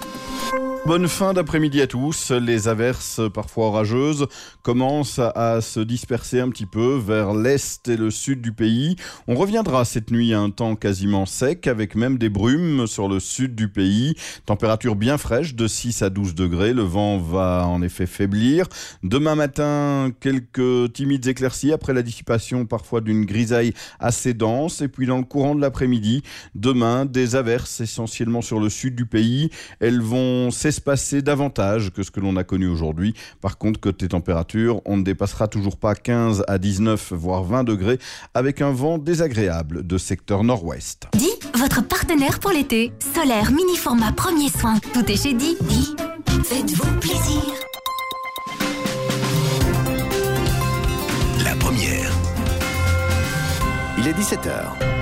Bonne fin d'après-midi à tous. Les averses, parfois orageuses, commencent à, se disperser un petit peu vers l'est et le sud du pays. On reviendra cette nuit à un temps quasiment sec, avec même des brumes sur le sud du pays. Température bien fraîche de 6 à 12 degrés. Le vent va en effet faiblir. Demain matin, quelques timides éclaircies après la dissipation parfois d'une grisaille assez dense. Et puis dans le courant de l'après-midi, demain, des averses essentiellement sur le sud du pays. Elles vont s'espacer davantage que ce que l'on a connu aujourd'hui. Par contre, côté température, on ne dépassera toujours pas 15 à 19, voire 20 degrés, avec un vent désagréable de secteur nord-ouest. Di, votre partenaire pour l'été. Solaire, mini format, premier soin. Tout est chez Di. Di, faites-vous plaisir. La première. Il est 17h.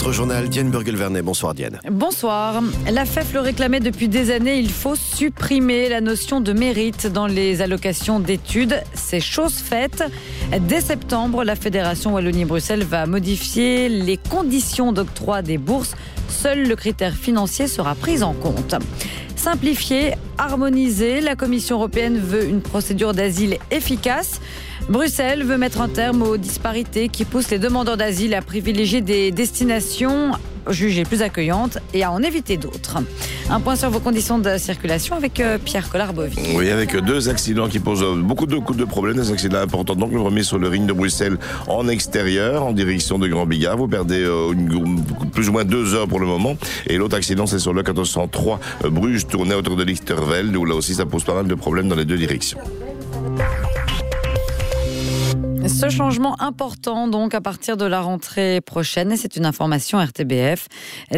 Votre journal, Diane Burgel-Vernet. Bonsoir Diane. Bonsoir. La FEF le réclamait depuis des années. Il faut supprimer la notion de mérite dans les allocations d'études. C'est chose faite. Dès septembre, la Fédération Wallonie-Bruxelles va modifier les conditions d'octroi des bourses. Seul le critère financier sera pris en compte. Simplifier, harmoniser, la Commission européenne veut une procédure d'asile efficace. Bruxelles veut mettre un terme aux disparités qui poussent les demandeurs d'asile à privilégier des destinations jugées plus accueillantes et à en éviter d'autres. Un point sur vos conditions de circulation avec euh, Pierre Collard-Bovy. Oui, avec deux accidents qui posent beaucoup de, beaucoup de problèmes, des accidents importants. Donc, le premier sur le ring de Bruxelles en extérieur, en direction de Grand Bigard. Vous perdez euh, plus ou moins deux heures pour le moment. Et l'autre accident, c'est sur le 1403 euh, Bruges, tourné autour de Lichtervelde, où là aussi, ça pose pas mal de problèmes dans les deux directions. Ce changement important, donc, à partir de la rentrée prochaine, c'est une information RTBF.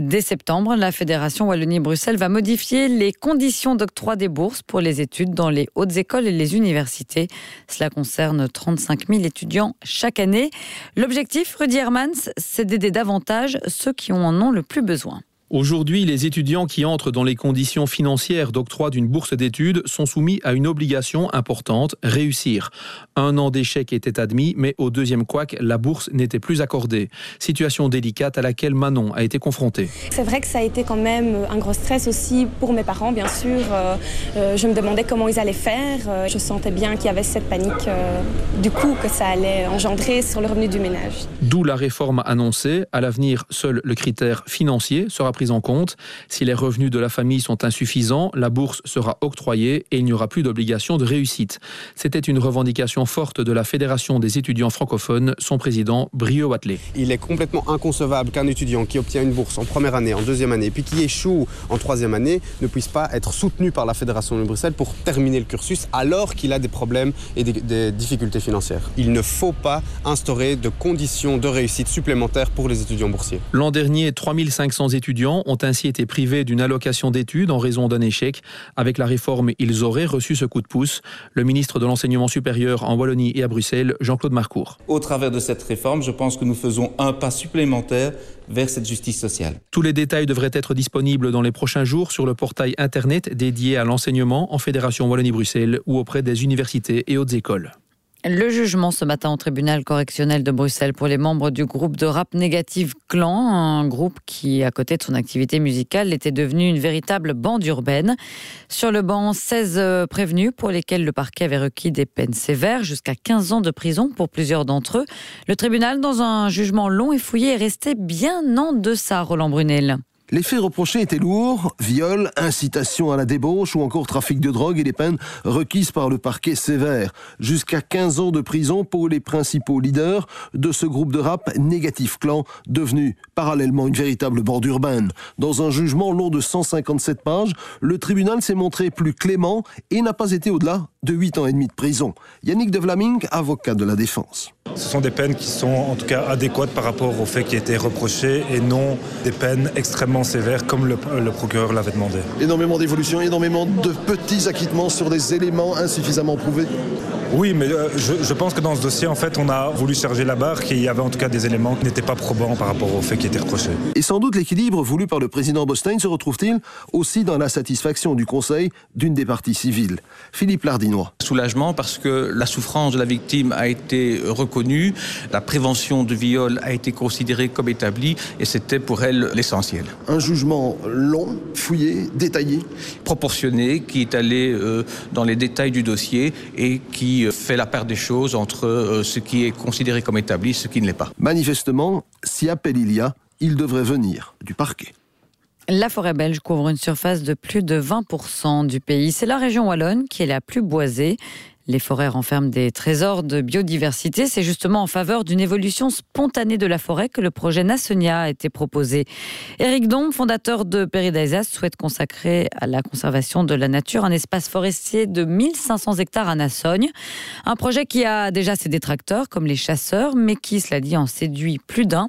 Dès septembre, la Fédération Wallonie-Bruxelles va modifier les conditions d'octroi des bourses pour les études dans les hautes écoles et les universités. Cela concerne 35 000 étudiants chaque année. L'objectif, Rudy Hermans, c'est d'aider davantage ceux qui en ont le plus besoin. Aujourd'hui, les étudiants qui entrent dans les conditions financières d'octroi d'une bourse d'études sont soumis à une obligation importante, réussir. Un an d'échec était admis, mais au deuxième couac, la bourse n'était plus accordée. Situation délicate à laquelle Manon a été confrontée. C'est vrai que ça a été quand même un gros stress aussi pour mes parents, bien sûr. Euh, euh, je me demandais comment ils allaient faire. Euh, je sentais bien qu'il y avait cette panique euh, du coup que ça allait engendrer sur le revenu du ménage. D'où la réforme annoncée. À l'avenir, seul le critère financier sera pris en compte. Si les revenus de la famille sont insuffisants, la bourse sera octroyée et il n'y aura plus d'obligation de réussite. C'était une revendication forte de la Fédération des étudiants francophones, son président Brio Watley. Il est complètement inconcevable qu'un étudiant qui obtient une bourse en première année, en deuxième année, puis qui échoue en troisième année, ne puisse pas être soutenu par la Fédération de Bruxelles pour terminer le cursus alors qu'il a des problèmes et des, des difficultés financières. Il ne faut pas instaurer de conditions de réussite supplémentaires pour les étudiants boursiers. L'an dernier, 3500 étudiants étudiants ont ainsi été privés d'une allocation d'études en raison d'un échec. Avec la réforme, ils auraient reçu ce coup de pouce. Le ministre de l'Enseignement supérieur en Wallonie et à Bruxelles, Jean-Claude Marcourt. Au travers de cette réforme, je pense que nous faisons un pas supplémentaire vers cette justice sociale. Tous les détails devraient être disponibles dans les prochains jours sur le portail Internet dédié à l'enseignement en Fédération Wallonie-Bruxelles ou auprès des universités et hautes écoles. Le jugement ce matin au tribunal correctionnel de Bruxelles pour les membres du groupe de rap Négative Clan, un groupe qui, à côté de son activité musicale, était devenu une véritable bande urbaine. Sur le banc, 16 prévenus pour lesquels le parquet avait requis des peines sévères, jusqu'à 15 ans de prison pour plusieurs d'entre eux. Le tribunal, dans un jugement long et fouillé, est resté bien en deçà, Roland Brunel. Les faits reprochés étaient lourds, viol, incitation à la débauche ou encore trafic de drogue et les peines requises par le parquet sévères. Jusqu'à 15 ans de prison pour les principaux leaders de ce groupe de rap Négatif Clan, devenu parallèlement une véritable bande urbaine. Dans un jugement long de 157 pages, le tribunal s'est montré plus clément et n'a pas été au-delà de 8 ans et demi de prison. Yannick de Vlaming, avocat de la défense. Ce sont des peines qui sont en tout cas adéquates par rapport aux faits qui étaient reprochés et non des peines extrêmement sévères comme le, le procureur l'avait demandé. Énormément d'évolution, énormément de petits acquittements sur des éléments insuffisamment prouvés. Oui, mais euh, je, je, pense que dans ce dossier, en fait, on a voulu charger la barre qu'il y avait en tout cas des éléments qui n'étaient pas probants par rapport aux faits qui étaient reprochés. Et sans doute l'équilibre voulu par le président Bostein se retrouve-t-il aussi dans la satisfaction du Conseil d'une des parties civiles. Philippe Lardinois. Soulagement parce que la souffrance de la victime a été reconnue, la prévention de viol a été considérée comme établie et c'était pour elle l'essentiel. Un jugement long, fouillé, détaillé Proportionné, qui est allé euh, dans les détails du dossier et qui fait la part des choses entre euh, ce qui est considéré comme établi et ce qui ne l'est pas. Manifestement, si appel il y a, il devrait venir du parquet. La forêt belge couvre une surface de plus de 20% du pays. C'est la région wallonne qui est la plus boisée. Les forêts renferment des trésors de biodiversité. C'est justement en faveur d'une évolution spontanée de la forêt que le projet Nasonia a été proposé. Éric Dombe, fondateur de Péridaisas, souhaite consacrer à la conservation de la nature un espace forestier de 1500 hectares à Nassogne. Un projet qui a déjà ses détracteurs, comme les chasseurs, mais qui, cela dit, en séduit plus d'un.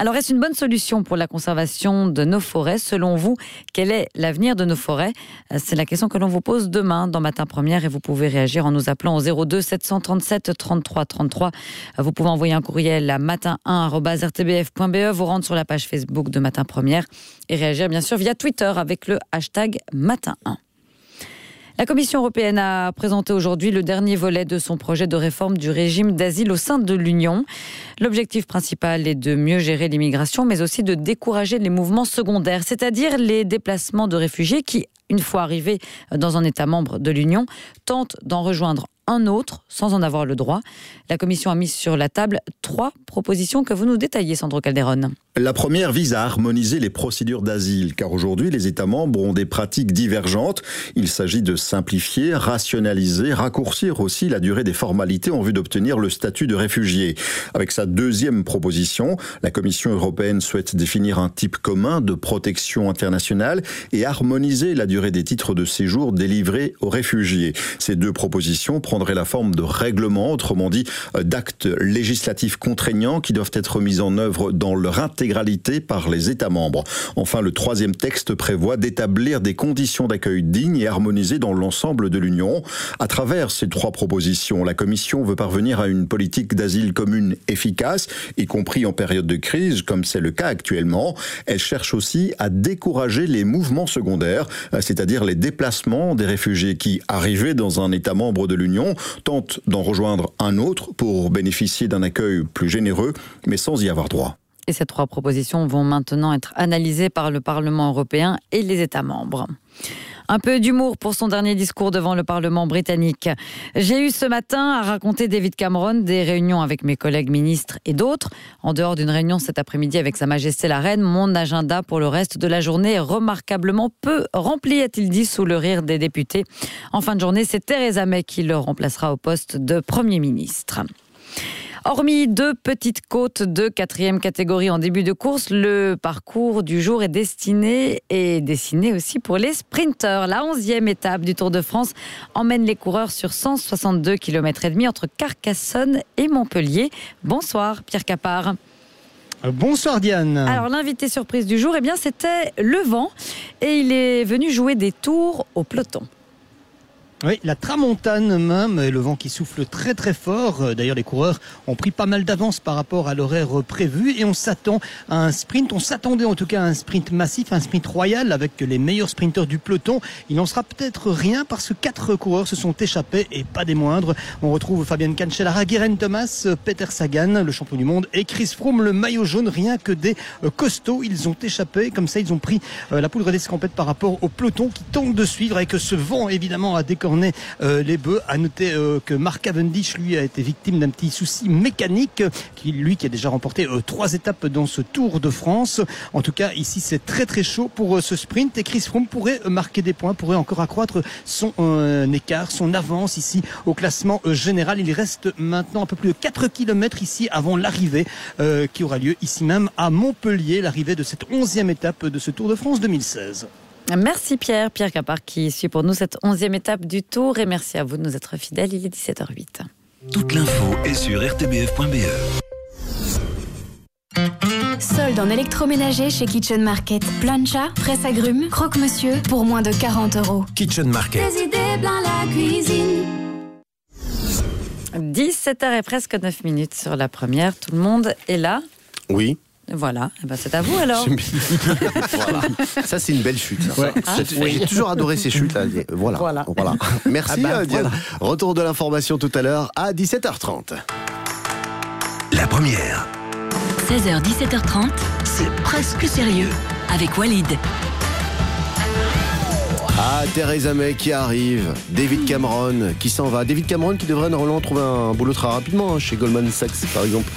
Alors, est-ce une bonne solution pour la conservation de nos forêts? Selon vous, quel est l'avenir de nos forêts? C'est la question que l'on vous pose demain dans Matin Première et vous pouvez réagir en nous appelant au 02 737 33 33. Vous pouvez envoyer un courriel à matin1.rtbf.be, vous rendre sur la page Facebook de Matin Première et réagir bien sûr via Twitter avec le hashtag Matin1. La Commission européenne a présenté aujourd'hui le dernier volet de son projet de réforme du régime d'asile au sein de l'Union. L'objectif principal est de mieux gérer l'immigration, mais aussi de décourager les mouvements secondaires, c'est-à-dire les déplacements de réfugiés qui, une fois arrivés dans un État membre de l'Union, tentent d'en rejoindre un autre sans en avoir le droit. La Commission a mis sur la table trois propositions que vous nous détaillez, Sandro Calderon. La première vise à harmoniser les procédures d'asile, car aujourd'hui les États membres ont des pratiques divergentes. Il s'agit de simplifier, rationaliser, raccourcir aussi la durée des formalités en vue d'obtenir le statut de réfugié. Avec sa deuxième proposition, la Commission européenne souhaite définir un type commun de protection internationale et harmoniser la durée des titres de séjour délivrés aux réfugiés. Ces deux propositions prendraient la forme de règlements, autrement dit d'actes législatifs contraignants qui doivent être mis en œuvre dans leur intégralité par les États membres. Enfin, le troisième texte prévoit d'établir des conditions d'accueil dignes et harmonisées dans l'ensemble de l'Union. À travers ces trois propositions, la Commission veut parvenir à une politique d'asile commune efficace, y compris en période de crise, comme c'est le cas actuellement. Elle cherche aussi à décourager les mouvements secondaires, c'est-à-dire les déplacements des réfugiés qui, arrivés dans un État membre de l'Union, tentent d'en rejoindre un autre pour bénéficier d'un accueil plus généreux, mais sans y avoir droit. Et ces trois propositions vont maintenant être analysées par le Parlement européen et les États membres. Un peu d'humour pour son dernier discours devant le Parlement britannique. J'ai eu ce matin à raconter David Cameron des réunions avec mes collègues ministres et d'autres. En dehors d'une réunion cet après-midi avec Sa Majesté la Reine, mon agenda pour le reste de la journée est remarquablement peu rempli, a-t-il dit sous le rire des députés. En fin de journée, c'est Theresa May qui le remplacera au poste de Premier ministre. Hormis deux petites côtes de quatrième catégorie en début de course, le parcours du jour est destiné et dessiné aussi pour les sprinteurs. La onzième étape du Tour de France emmène les coureurs sur 162 km et demi entre Carcassonne et Montpellier. Bonsoir Pierre Capard. Bonsoir Diane. Alors l'invité surprise du jour, eh bien c'était Le Vent et il est venu jouer des tours au peloton. Oui, la tramontane même, et le vent qui souffle très très fort. Euh, D'ailleurs, les coureurs ont pris pas mal d'avance par rapport à l'horaire prévu et on s'attend à un sprint. On s'attendait en tout cas à un sprint massif, un sprint royal avec les meilleurs sprinteurs du peloton. Il n'en sera peut-être rien parce que quatre coureurs se sont échappés et pas des moindres. On retrouve Fabian Cancellara, Guerin Thomas, Peter Sagan, le champion du monde, et Chris Froome, le maillot jaune. Rien que des euh, costauds. Ils ont échappé. Comme ça, ils ont pris euh, la poudre d'escampette par rapport au peloton qui tente de suivre avec ce vent évidemment à décorner euh, les bœufs. À noter euh, que Mark Cavendish, lui, a été victime d'un petit souci mécanique, qui, lui qui a déjà remporté euh, trois étapes dans ce Tour de France. En tout cas, ici, c'est très très chaud pour euh, ce sprint et Chris Froome pourrait marquer des points, pourrait encore accroître son écart, son avance ici au classement général. Il reste maintenant un peu plus de 4 km ici avant l'arrivée qui aura lieu ici même à Montpellier, l'arrivée de cette onzième étape de ce Tour de France 2016. Merci Pierre, Pierre Capard qui suit pour nous cette onzième étape du Tour et merci à vous de nous être fidèles. Il est 17h08. Toute l'info est sur rtbf.be. Solde en électroménager chez Kitchen Market. Plancha, presse agrumes, croque-monsieur pour moins de 40 euros. Kitchen Market. Des idées plein la cuisine. 17h et presque 9 minutes sur la première. Tout le monde est là? Oui. Voilà, Eh ben, c'est à vous alors. voilà. Ça, c'est une belle chute. ça. Ouais. Ça, J'ai toujours adoré ces chutes. Là. Voilà. Voilà. Voilà. (laughs) Merci, Ah bah, Diane. voilà. Retour de l'information tout à l'heure à 17h30. La première. 16h, 17h30, c'est presque sérieux avec Walid. Ah, Theresa May qui arrive, David Cameron qui s'en va. David Cameron qui devrait normalement trouver un boulot très rapidement hein, chez Goldman Sachs par exemple.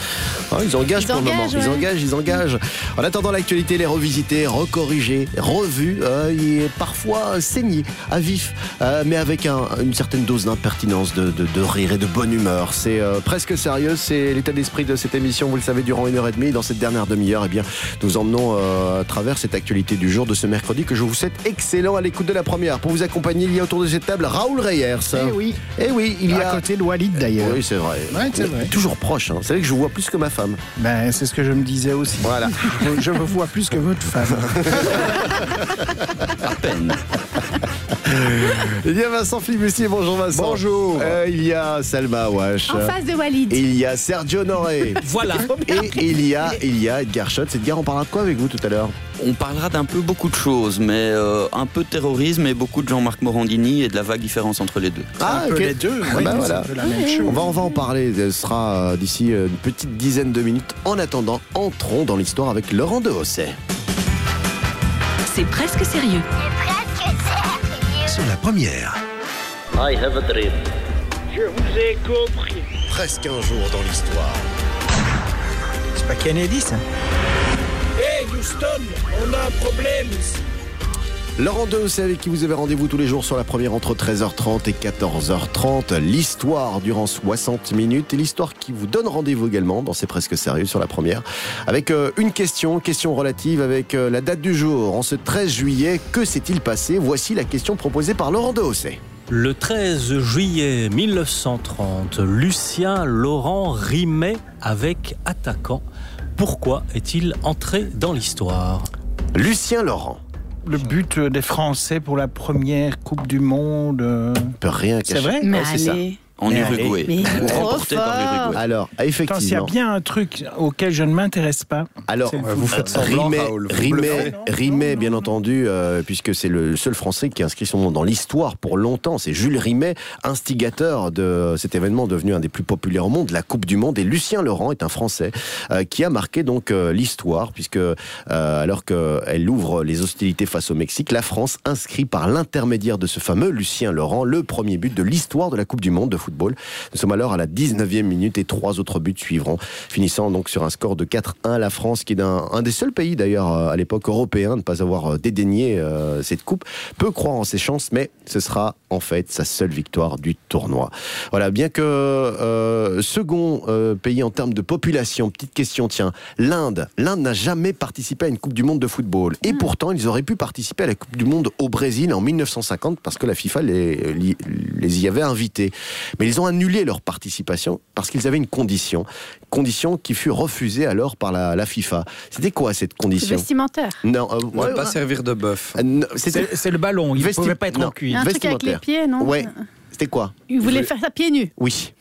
Ah, ils engagent Ils pour le moment. Ils engagent, ils engagent. En attendant l'actualité, les revisiter, recorriger, revus euh, et parfois saigner à vif, euh, mais avec un- une certaine dose d'impertinence, de, de- de rire et de bonne humeur. C'est euh, presque sérieux, c'est l'état d'esprit de cette émission, vous le savez, durant une heure et demie. Dans cette dernière demi-heure, eh bien, nous emmenons euh, à travers cette actualité du jour de ce mercredi que je vous souhaite excellent à l'écoute de la première. Pour vous accompagner, il y a autour de cette table Raoul Reyers. Eh oui. Eh oui, il y a... À côté de Walid d'ailleurs. Oui, c'est vrai. Ouais, c'est vrai. Toujours proche. Hein. C'est vrai que je vois plus que ma femme. Ben, c'est ce que je me disais aussi. Voilà. (laughs) je me vois plus que votre femme. (laughs) À peine. Il y a Vincent Fibustier, bonjour Vincent. Bonjour. Euh, il y a Salma Awash. En face de Walid. Et il y a Sergio Noré. (laughs) Voilà. Et il y a, il y a Edgar Schott. Edgar, on parlera de quoi avec vous tout à l'heure? On parlera d'un peu beaucoup de choses, mais euh, un peu de terrorisme et beaucoup de Jean-Marc Morandini et de la vague différence entre les deux. Ah, les deux, Ah oui, bah voilà. la même chose. On va, on va en parler. Ce sera euh, d'ici une petite dizaine de minutes. En attendant, entrons dans l'histoire avec Laurent Dehosset. C'est presque sérieux. C'est la première. I have a dream. Je vous ai compris. Presque un jour dans l'histoire. C'est pas Kennedy ça Hey Houston, on a un problème ici. Laurent Dehosset avec qui vous avez rendez-vous tous les jours sur la première entre 13h30 et 14h30. L'histoire durant 60 minutes et l'histoire qui vous donne rendez-vous également dans C'est presque sérieux sur la première avec euh, une question, question relative avec euh, la date du jour. En ce 13 juillet, que s'est-il passé? Voici la question proposée par Laurent Dehosset. Le 13 juillet 1930, Lucien Laurent rimait avec attaquant. Pourquoi est-il entré dans l'histoire? Lucien Laurent. Le but euh, des Français pour la première Coupe du Monde. euh, peut rien C'est cacher. vrai Ouais, c'est ça. En Mais Uruguay. allez. Mais trop Remporté par l'Uruguay. Alors, Attends, s'il y a effectivement. bien un truc auquel je ne m'intéresse pas. Alors, vous faites Rimet, Rimet, Rimet, bien entendu, euh, puisque c'est le seul Français qui a inscrit son nom dans l'histoire pour longtemps. C'est Jules Rimet, instigateur de cet événement devenu un des plus populaires au monde, la Coupe du Monde. Et Lucien Laurent est un Français euh, qui a marqué donc euh, l'histoire, puisque euh, alors qu'elle ouvre les hostilités face au Mexique, la France inscrit par l'intermédiaire de ce fameux Lucien Laurent le premier but de l'histoire de la Coupe du Monde de football. Nous sommes alors à la 19e minute et trois autres buts suivront, finissant donc sur un score de 4-1. La France, qui est un, un des seuls pays d'ailleurs euh, à l'époque européen de ne pas avoir euh, dédaigné euh, cette coupe, peut croire en ses chances, mais ce sera en fait sa seule victoire du tournoi. Voilà, bien que euh, second euh, pays en termes de population, petite question, tiens, l'Inde, l'Inde n'a jamais participé à une Coupe du Monde de football, et pourtant ils auraient pu participer à la Coupe du Monde au Brésil en 1950 parce que la FIFA les, les y avait invités. Mais ils ont annulé leur participation parce qu'ils avaient une condition, condition qui fut refusée alors par la, la FIFA. C'était quoi cette condition? Vestimentaire. Non, euh, Ne ouais, pas ouais. servir de bœuf. Euh, C'est le ballon, il ne pouvait pas être non. en cuir. Un truc avec les pieds, non? Ouais. C'était quoi Il voulait faire ça pieds nus. Oui.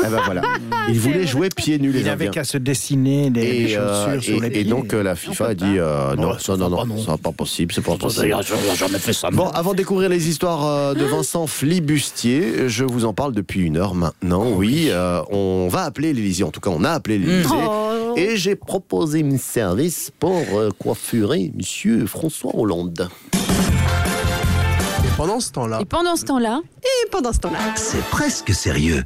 Eh ben voilà. (laughs) Il voulait jouer pieds nus les Il n'avait qu'à se dessiner des, des Et, euh, chaussures sur et- les et pieds. donc euh, la FIFA a dit euh, non, ça, non, non, ça pas possible, c'est pas possible. jamais fait ça. Bon, avant de découvrir les histoires de Vincent Flibustier, je vous en parle depuis une heure maintenant. Oui, euh, on va appeler l'Élysée. En tout cas, on a appelé l'Élysée. Oh. Et j'ai proposé un service pour euh, coiffurer Monsieur François Hollande. Pendant ce temps-là. Et pendant ce temps-là, Et pendant ce temps-là, c'est presque sérieux.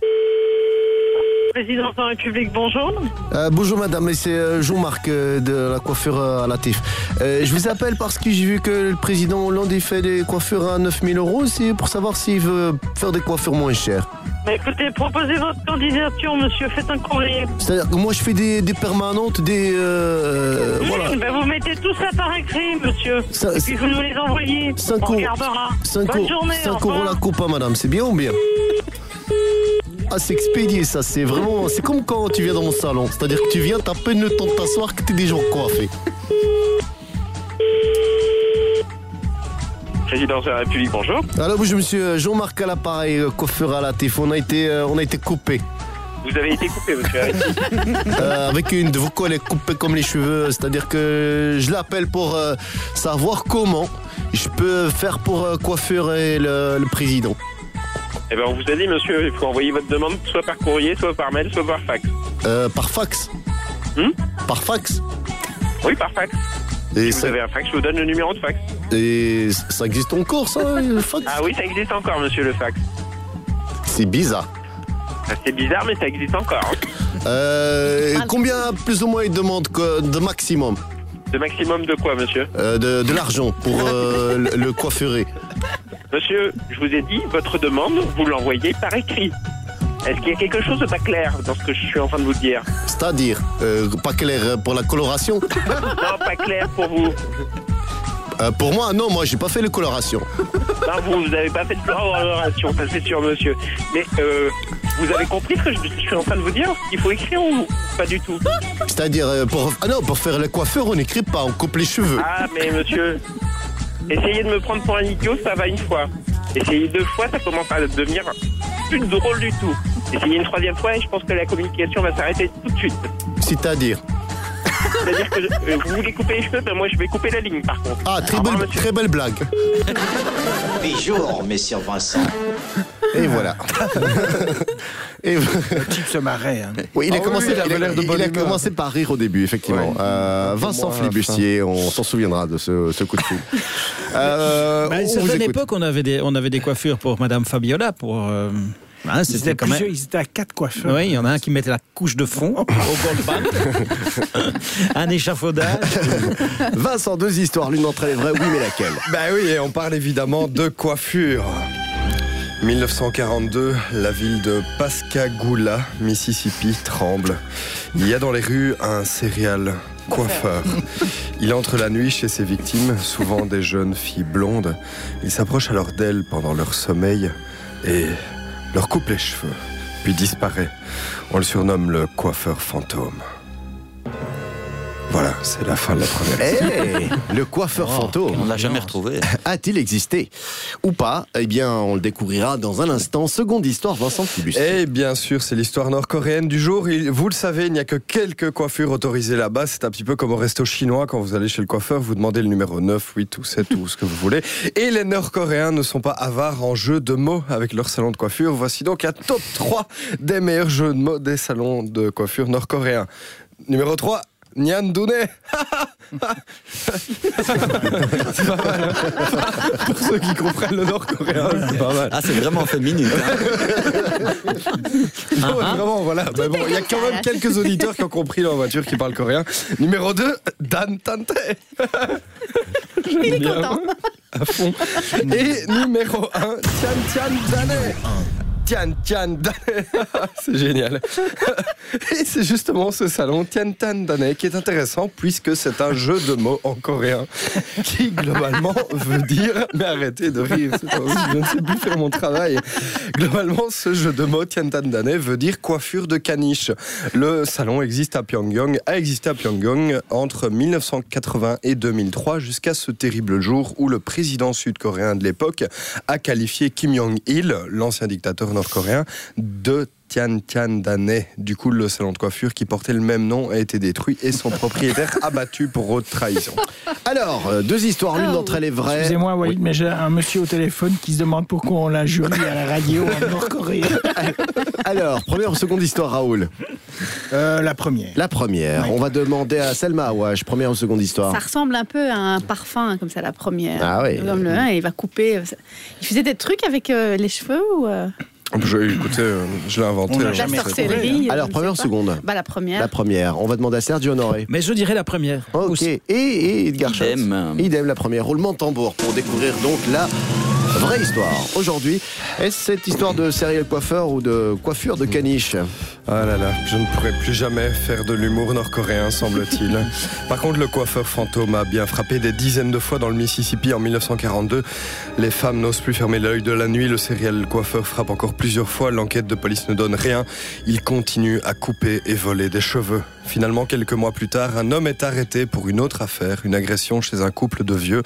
Président de la République, bonjour. Euh, bonjour madame, et c'est euh, Jean-Marc euh, de la coiffure à la TIF. Euh, je vous appelle parce que j'ai vu que le président Hollande il fait des coiffures à 9000 euros. C'est pour savoir s'il veut faire des coiffures moins chères. Bah, écoutez, proposez votre candidature, monsieur. Faites un courrier. C'est-à-dire que moi je fais des, des permanentes, des... Oui, voilà. bah, vous mettez tout ça par écrit, monsieur. Ça- Et puis vous nous les envoyez. Cinq On euros, regardera. 5 Bonne euros, journée. au 5 euros la coupe, hein, madame. C'est bien ou bien? Ah, c'est expédié, ça. C'est vraiment. C'est comme quand tu viens dans mon salon. C'est-à-dire que tu viens, t'as à peine le temps de t'asseoir que t'es déjà coiffé. Président de la République, bonjour. Alors, me suis euh, Jean-Marc à l'appareil, euh, coiffeur à la TIF. On a été, euh, on a été coupé. Vous avez été coupé, monsieur. (laughs) Euh, avec une de vos collègues coupée comme les cheveux. C'est-à-dire que je l'appelle pour euh, savoir comment je peux faire pour coiffurer le, le président. Eh ben, on vous a dit, monsieur, il faut envoyer votre demande soit par courrier, soit par mail, soit par fax. Euh, par fax Hmm Par fax Oui, par fax. Et si ça- vous avez un fax, je vous donne le numéro de fax. Et ça existe encore, ça, le fax Ah oui, ça existe encore, monsieur, le fax. C'est bizarre. Ah, C'est bizarre, mais ça existe encore. hein. Euh, combien plus ou moins il demande que- de maximum Le maximum de quoi, monsieur Euh, de, de l'argent pour euh, le, le coiffurer Monsieur, je vous ai dit, votre demande, vous l'envoyez par écrit. Est-ce qu'il y a quelque chose de pas clair dans ce que je suis en train de vous dire C'est-à-dire, euh, pas clair pour la coloration (laughs) Non, pas clair pour vous. Euh, Pour moi, non, moi j'ai pas fait la coloration. Non, vous n'avez pas fait de coloration, ça c'est sûr, monsieur. Mais euh, vous avez compris ce que je, je suis en train de vous dire Il faut écrire ou pas du tout C'est-à-dire, euh, pour, ah non, pour faire la coiffure, on n'écrit pas, on coupe les cheveux. Ah, mais monsieur, essayez de me prendre pour un idiot, ça va une fois. Essayez deux fois, ça commence à devenir plus drôle du tout. Essayez une troisième fois et je pense que la communication va s'arrêter tout de suite. C'est-à-dire C'est-à-dire que euh, vous voulez couper les cheveux, ben moi je vais couper la ligne par contre. Ah, très Au revoir, belle, monsieur. très belle blague. Bonjour, monsieur Vincent. Et voilà. (laughs) Et... Le type se marrait. hein. Oui, il a, Ah oui, commencé, oui, il avait il a- l'air de il bonne a humeur. commencé par rire au début, effectivement. Ouais. Euh, Vincent moins à la Flibustier, on s'en souviendra de ce, ce coup de fil. (laughs) Euh, Bah, à une on vous certaine écoute. époque, on avait, des, on avait des coiffures pour Madame Fabiola. Pour, euh, Ils c'était étaient, quand même. ils étaient à quatre coiffeurs. Oui, il y en a un qui mettait la couche de fond (laughs) au gold band. (laughs) un échafaudage. (laughs) Vincent, deux histoires, l'une d'entre elles est vraie, oui, mais laquelle? Bah oui, et on parle évidemment de coiffure. 1942, la ville de Pascagoula, Mississippi, tremble. Il y a dans les rues un céréal coiffeur. Il entre la nuit chez ses victimes, souvent des jeunes filles blondes. Il s'approche alors d'elles pendant leur sommeil et leur coupe les cheveux, puis disparaît. On le surnomme le coiffeur fantôme. Voilà, c'est la fin de la première. Eh, (laughs) le coiffeur fantôme. On l'a jamais retrouvé. (laughs) A-t-il existé Ou pas Eh bien, on le découvrira dans un instant. Seconde histoire, Vincent Flibustier. Et bien sûr, c'est l'histoire nord-coréenne du jour. Il- vous le savez, il n'y a que quelques coiffures autorisées là-bas. C'est un petit peu comme au resto chinois. Quand vous allez chez le coiffeur, vous demandez le numéro 9, 8 ou 7 ou ce que vous voulez. Et les nord-coréens ne sont pas avares en jeu de mots avec leur salon de coiffure. Voici donc un top 3 des meilleurs jeux de mots des salons de coiffure nord-coréens. Numéro 3. Nyan Dune C'est pas mal. hein Pour ceux qui comprennent le nord-coréen, c'est pas mal. Ah, c'est vraiment fait minute. hein. (laughs) Non, vraiment, voilà. Mais bon, il y a quand même quelques auditeurs qui ont compris la voiture qui parlent coréen. Numéro 2, Dan Tante. Il est content. À fond. Et numéro 1, Tian Tian Dane. Tian Tian (laughs) c'est génial. (laughs) Et c'est justement ce salon Tian Tian Danais qui est intéressant puisque c'est un jeu de mots en coréen (laughs) qui globalement veut dire. Mais arrêtez de rire, je ne sais plus faire mon travail. Globalement, ce jeu de mots Tian Tian Danais veut dire coiffure de caniche. Le salon existe à Pyongyang, a existé à Pyongyang entre 1980 et 2003 jusqu'à ce terrible jour où le président sud-coréen de l'époque a qualifié Kim Jong-il, l'ancien dictateur nord-coréen, de Tian Tian Danais. Du coup, le salon de coiffure qui portait le même nom a été détruit et son propriétaire (laughs) abattu pour haute trahison. Alors, euh, deux histoires, l'une Oh, d'entre elles est vraie. Excusez-moi, Walid, mais j'ai un monsieur au téléphone qui se demande pourquoi on l'a jury à la radio en Nord-Corée. (laughs) Alors, première ou seconde histoire, Raoul Euh, La première. La première. On va demander à Selma Wash, première ou seconde histoire Ça ressemble un peu à un parfum, comme ça, la première. Ah oui. Comme le 1, il va couper. ça- Il faisait des trucs avec euh, les cheveux ou. Euh, Je, écoutez, euh, je l'ai inventé. On l'a jamais c'est- sorcellerie. Alors, première ou seconde Bah, la première. La première. On va demander à Sergio Honoré. (laughs) Mais je dirais la première. Ok. Et, et Edgar. Idem. Idem, la première. Roulement de tambour pour découvrir donc la vraie histoire. Aujourd'hui, est-ce cette histoire de serial coiffeur ou de coiffure de caniche Ah là là, je ne pourrai plus jamais faire de l'humour nord-coréen, semble-t-il. (laughs) Par contre, le coiffeur fantôme a bien frappé des dizaines de fois dans le Mississippi en 1942. Les femmes n'osent plus fermer l'œil de la nuit. Le serial coiffeur frappe encore plusieurs fois. L'enquête de police ne donne rien. Il continue à couper et voler des cheveux. Finalement, quelques mois plus tard, un homme est arrêté pour une autre affaire, une agression chez un couple de vieux.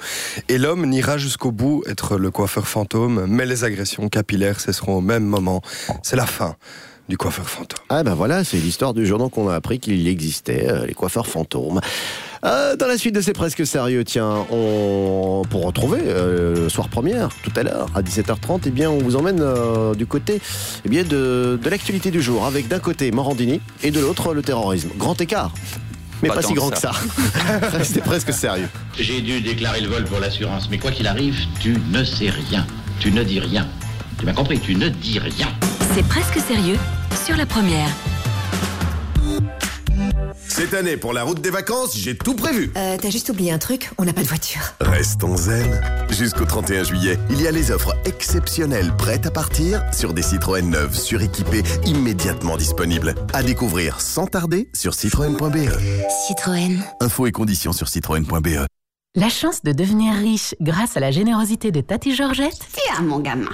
Et l'homme n'ira jusqu'au bout être le coiffeur fantôme, mais les agressions capillaires cesseront au même moment. C'est la fin du coiffeur fantôme. Ah ben voilà, c'est l'histoire du jour donc on a appris qu'il existait, euh, les coiffeurs fantômes. Euh, dans la suite de ces presque sérieux, tiens, on, pour retrouver euh, le soir première, tout à l'heure, à 17h30, eh bien, on vous emmène euh, du côté eh bien, de, de l'actualité du jour, avec d'un côté Morandini et de l'autre le terrorisme. Grand écart, mais pas, Pas si grand que ça. ça. (laughs) Restez presque sérieux. J'ai dû déclarer le vol pour l'assurance, mais quoi qu'il arrive, tu ne sais rien. Tu ne dis rien. Tu m'as compris, tu ne dis rien. C'est presque sérieux sur la première. Cette année, pour la route des vacances, j'ai tout prévu. Euh, t'as juste oublié un truc, on n'a pas de voiture. Restons zen. Jusqu'au 31 juillet, il y a les offres exceptionnelles prêtes à partir sur des Citroën neuves suréquipées immédiatement disponibles. À découvrir sans tarder sur citroën.be. Citroën. Infos et conditions sur citroën.be. La chance de devenir riche grâce à la générosité de Tati Georgette Tiens, mon gamin.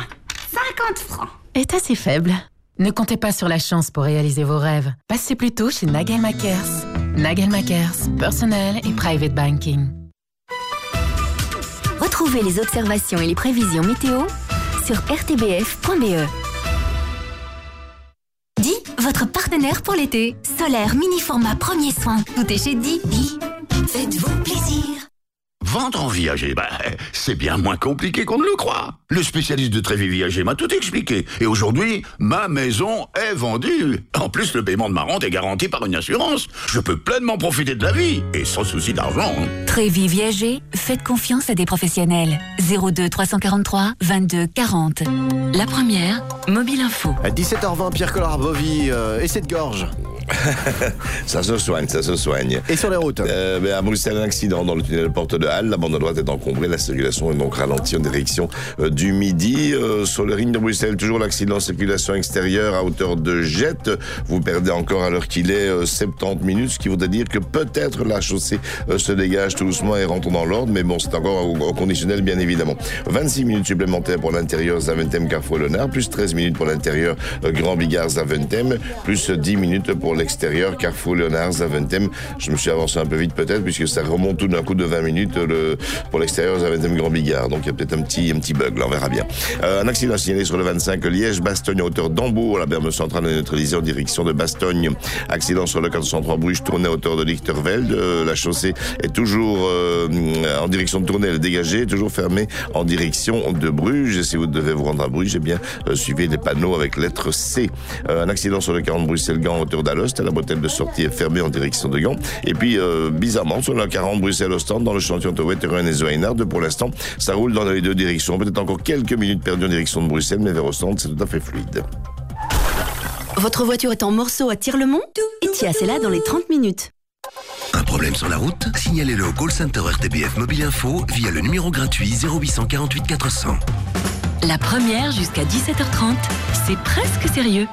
50 francs. est assez faible. Ne comptez pas sur la chance pour réaliser vos rêves. Passez plutôt chez Nagel Makers. Nagel Makers, personnel et private banking. Retrouvez les observations et les prévisions météo sur rtbf.be. Di, votre partenaire pour l'été. Solaire, mini format, premier soin. Tout est chez. Di, faites-vous plaisir. Vendre en viager, bah, c'est bien moins compliqué qu'on ne le croit. Le spécialiste de Trévis Viager m'a tout expliqué. Et aujourd'hui, ma maison est vendue. En plus, le paiement de ma rente est garanti par une assurance. Je peux pleinement profiter de la vie, et sans souci d'argent. hein. Trévis Viager, faites confiance à des professionnels. 02 343 22 40. La première, Mobile Info. À 17h20, Pierre Collard-Bovy euh, et cette gorge. (laughs) Ça se soigne, ça se soigne. Et sur les routes Euh, ben, À Bruxelles, un accident dans le tunnel Porte de La bande droite est encombrée. La circulation est donc ralentie en direction euh, du midi. Euh, sur le ring de Bruxelles, toujours l'accident circulation extérieure à hauteur de Jette. Vous perdez encore à l'heure qu'il est euh, 70 minutes, ce qui voudrait dire que peut-être la chaussée euh, se dégage tout doucement et rentre dans l'ordre. Mais bon, c'est encore au, conditionnel, bien évidemment. 26 minutes supplémentaires pour l'intérieur Zaventem Carrefour Léonard, plus 13 minutes pour l'intérieur euh, Grand Bigard Zaventem, plus 10 minutes pour l'extérieur Carrefour Léonard Zaventem. Je me suis avancé un peu vite peut-être puisque ça remonte tout d'un coup de 20 minutes euh, pour l'extérieur Zaventem Grand Bigard. Donc il y a peut-être un petit, un bug là, on verra bien. Euh, un accident signalé sur le 25 Liège-Bastogne à hauteur d'Hambourg. La berme centrale est neutralisée en direction de Bastogne. Accident sur le 403 Bruges tourné à hauteur de Lichtervelde. Euh, la chaussée est toujours euh, en direction de Tournai, elle est dégagée, toujours fermée en direction de Bruges. Et si vous devez vous rendre à Bruges, eh bien, suivez les panneaux avec lettre C. Un accident sur le 40 Bruxelles-Gand à hauteur d'Alost. La bretelle de sortie est fermée en direction de Gand. Et puis, bizarrement, sur le 40 Bruxelles-Ostende, dans le chantier de Wetteren et pour l'instant, ça roule dans les deux directions. Peut-être encore quelques minutes perdues en direction de Bruxelles, mais vers Ostende, c'est tout à fait fluide. Votre voiture est en morceaux à Tire-le-Mont Et Tia, c'est là dans les 30 minutes. Un problème sur la route Signalez-le au call center RTBF Mobile Info via le numéro gratuit 0848 400. La première jusqu'à 17h30, c'est presque sérieux.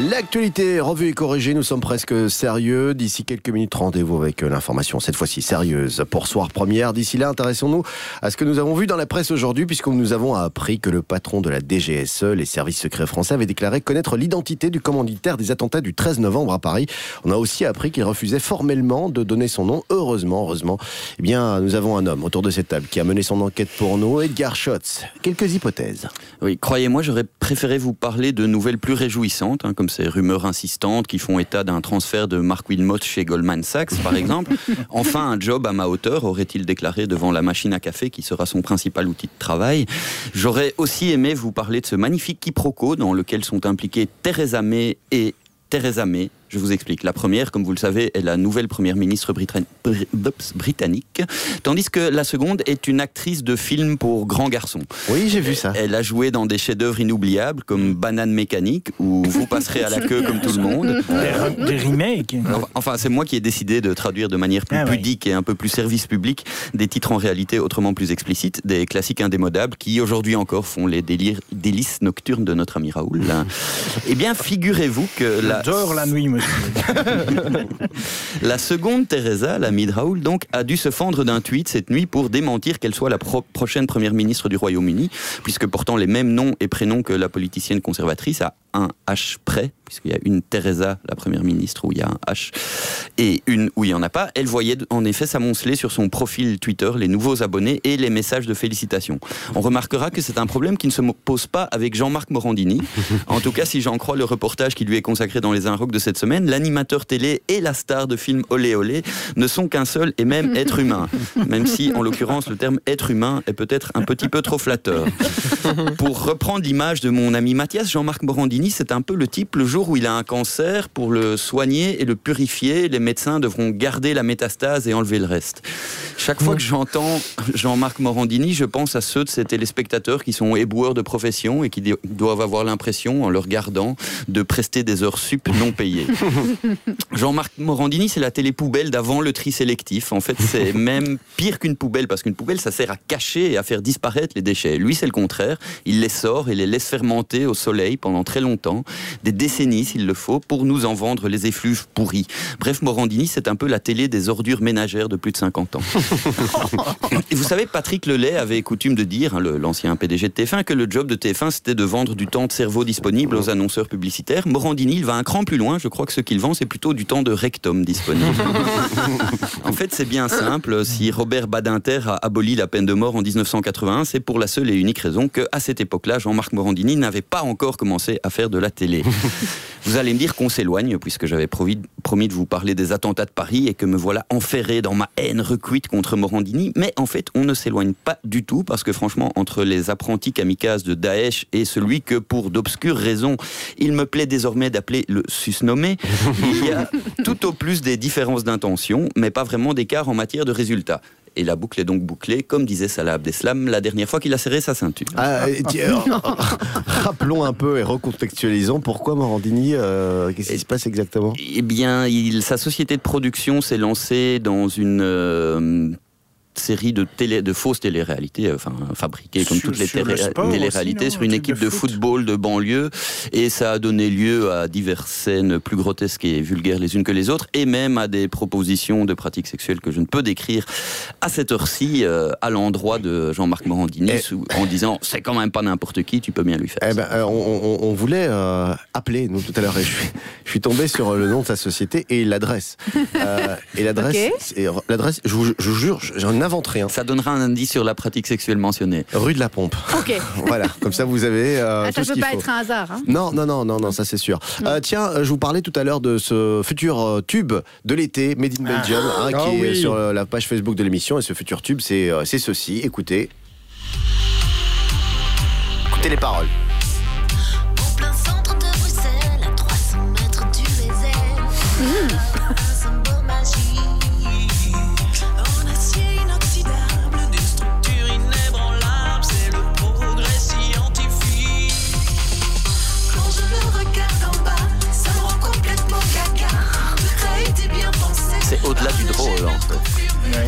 L'actualité revue et corrigée, nous sommes presque sérieux. D'ici quelques minutes, rendez-vous avec euh, l'information, cette fois-ci sérieuse, pour soir première. D'ici là, intéressons-nous à ce que nous avons vu dans la presse aujourd'hui, puisque nous avons appris que le patron de la DGSE, les services secrets français, avait déclaré connaître l'identité du commanditaire des attentats du 13 novembre à Paris. On a aussi appris qu'il refusait formellement de donner son nom. Heureusement, heureusement, eh bien, nous avons un homme autour de cette table qui a mené son enquête pour nous, Edgar Schotz. Quelques hypothèses. Oui, croyez-moi, j'aurais préféré vous parler de nouvelles plus réjouissantes, hein, comme ces rumeurs insistantes qui font état d'un transfert de Mark Wilmot chez Goldman Sachs, par exemple. (laughs) Enfin, un job à ma hauteur, aurait-il déclaré devant la machine à café qui sera son principal outil de travail. J'aurais aussi aimé vous parler de ce magnifique quiproquo dans lequel sont impliqués Theresa May et Theresa May. Je vous explique. La première, comme vous le savez, est la nouvelle première ministre britann- br- britannique, tandis que la seconde est une actrice de film pour grands garçons. Oui, j'ai vu ça. Elle a joué dans des chefs-d'œuvre inoubliables comme Banane Mécanique ou Vous passerez à la queue comme tout le monde. Des, des remakes. Enfin, Enfin, c'est moi qui ai décidé de traduire de manière plus Ah oui. pudique et un peu plus service public des titres en réalité autrement plus explicites, des classiques indémodables qui aujourd'hui encore font les délires, délices nocturnes de notre ami Raoul. eh bien, figurez-vous que la, J'adore la nuit, monsieur. (laughs) la seconde Teresa, l'amie de Raoul, donc, a dû se fendre d'un tweet cette nuit pour démentir qu'elle soit la pro- prochaine première ministre du Royaume-Uni, puisque portant les mêmes noms et prénoms que la politicienne conservatrice, à un H près, puisqu'il y a une Teresa, la première ministre, où il y a un H, et une où il n'y en a pas, elle voyait en effet s'amonceler sur son profil Twitter les nouveaux abonnés et les messages de félicitations. On remarquera que c'est un problème qui ne se pose pas avec Jean-Marc Morandini. En tout cas, si j'en crois le reportage qui lui est consacré dans les Inrocks de cette semaine, l'animateur télé et la star de film Olé Olé ne sont qu'un seul et même (laughs) être humain. Même si, en l'occurrence, le terme être humain est peut-être un petit peu trop flatteur. (laughs) Pour reprendre l'image de mon ami Mathias, Jean-Marc Morandini, c'est un peu le type, le jour où il a un cancer, pour le soigner et le purifier, les médecins devront garder la métastase et enlever le reste. Chaque fois que j'entends Jean-Marc Morandini, je pense à ceux de ces téléspectateurs qui sont éboueurs de profession et qui do- doivent avoir l'impression, en le regardant, de prester des heures sup non payées. (laughs) Jean-Marc Morandini, c'est la télé poubelle d'avant le tri sélectif. En fait, c'est (laughs) même pire qu'une poubelle, parce qu'une poubelle, ça sert à cacher et à faire disparaître les déchets. Lui, c'est le contraire. Il les sort et les laisse fermenter au soleil pendant très longtemps, des décennies s'il le faut, pour nous en vendre les effluves pourris. Bref, Morandini, c'est un peu la télé des ordures ménagères de plus de 50 ans. (laughs) Et vous savez, Patrick Lelay avait coutume de dire, hein, l'ancien PDG de TF1, que le job de TF1, c'était de vendre du temps de cerveau disponible aux annonceurs publicitaires. Morandini, il va un cran plus loin. Je crois que ce qu'il vend, c'est plutôt du temps de rectum disponible. (laughs) en fait, c'est bien simple. Si Robert Badinter a aboli la peine de mort en 1981, c'est pour la seule et unique raison que, à cette époque-là, Jean-Marc Morandini n'avait pas encore commencé à faire de la télé. (laughs) Vous allez me dire qu'on s'éloigne, puisque j'avais promis, promis de vous parler des attentats de Paris et que me voilà enferré dans ma haine recuite contre Morandini. Mais en fait, on ne s'éloigne pas du tout, parce que franchement, entre les apprentis kamikazes de Daesh et celui que, pour d'obscures raisons, il me plaît désormais d'appeler le susnommé, (laughs) il y a tout au plus des différences d'intention, mais pas vraiment d'écart en matière de résultats. Et la boucle est donc bouclée, comme disait Salah Abdeslam la dernière fois qu'il a serré sa ceinture. Ah, et tiens, (laughs) rappelons un peu et recontextualisons pourquoi Morandini, euh, qu'est-ce qui se passe exactement? Eh bien, il- sa société de production s'est lancée dans une euh, série de, télé, de fausses téléréalités, euh, enfin fabriquées comme Sur- toutes les téléréalités, sur une Un équipe de, de foot. football de banlieue, et ça a donné lieu à diverses scènes plus grotesques et vulgaires les unes que les autres, et même à des propositions de pratiques sexuelles que je ne peux décrire à cette heure-ci euh, à l'endroit de Jean-Marc Morandini, sous- en disant c'est quand même pas n'importe qui, tu peux bien lui faire. Eh ben, euh, on, on- on voulait euh, appeler, nous, tout à l'heure, et je suis, je suis tombé sur le nom de sa société et l'adresse. Euh, et l'adresse, je vous, je vous jure, j'en rien. Ça donnera un indice sur la pratique sexuelle mentionnée. Rue de la Pompe. Ok. (laughs) Voilà, comme ça vous avez euh, Ah, ça ce peut pas faut. être un hasard. hein. Non, non, non, non, non, ça c'est sûr. Euh, tiens, euh, je vous parlais tout à l'heure de ce futur euh, tube de l'été, Made in Belgium, hein, Ah qui est oui. sur euh, la page Facebook de l'émission. Et ce futur tube, c'est euh, c'est ceci. Écoutez. Écoutez les paroles.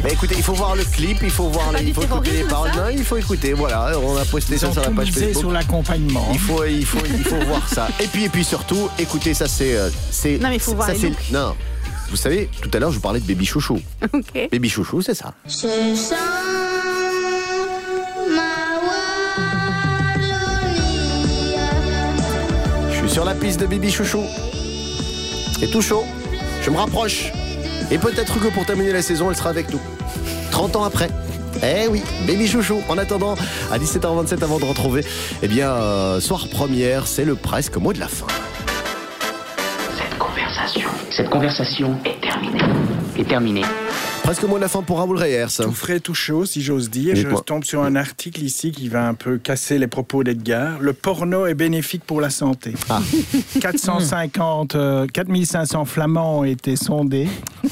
Bah écoutez, il faut, voir le clip, il faut voir, les- il faut écouter les paroles. Non, il faut écouter. Voilà, on a posté Ils ça sur la page Facebook. sur l'accompagnement. Il faut, il faut, il faut voir ça. Et puis, et puis surtout, écoutez, ça c'est, euh, c'est. Non, mais il faut voir ça les. Non, vous savez, tout à l'heure, je vous parlais de Baby Chouchou. Ok. Baby Chouchou, c'est ça. Je sens ma Wallonie. Je suis sur la piste de Baby Chouchou. C'est tout chaud. Je me rapproche. Et peut-être que pour terminer la saison, elle sera avec nous. 30 ans après. Eh oui, Baby Chouchou. En attendant, à 17h27 avant de retrouver, eh bien, euh, soir première, c'est le presque mot de la fin. Cette conversation, cette conversation est terminée. Est terminée. Presque mot de la fin pour Raoul Reyers. Tout frais, tout chaud, si j'ose dire. Je tombe sur un article ici qui va un peu casser les propos d'Edgar. Le porno est bénéfique pour la santé. Ah. 450, euh, 4500 flamands ont été sondés. (laughs)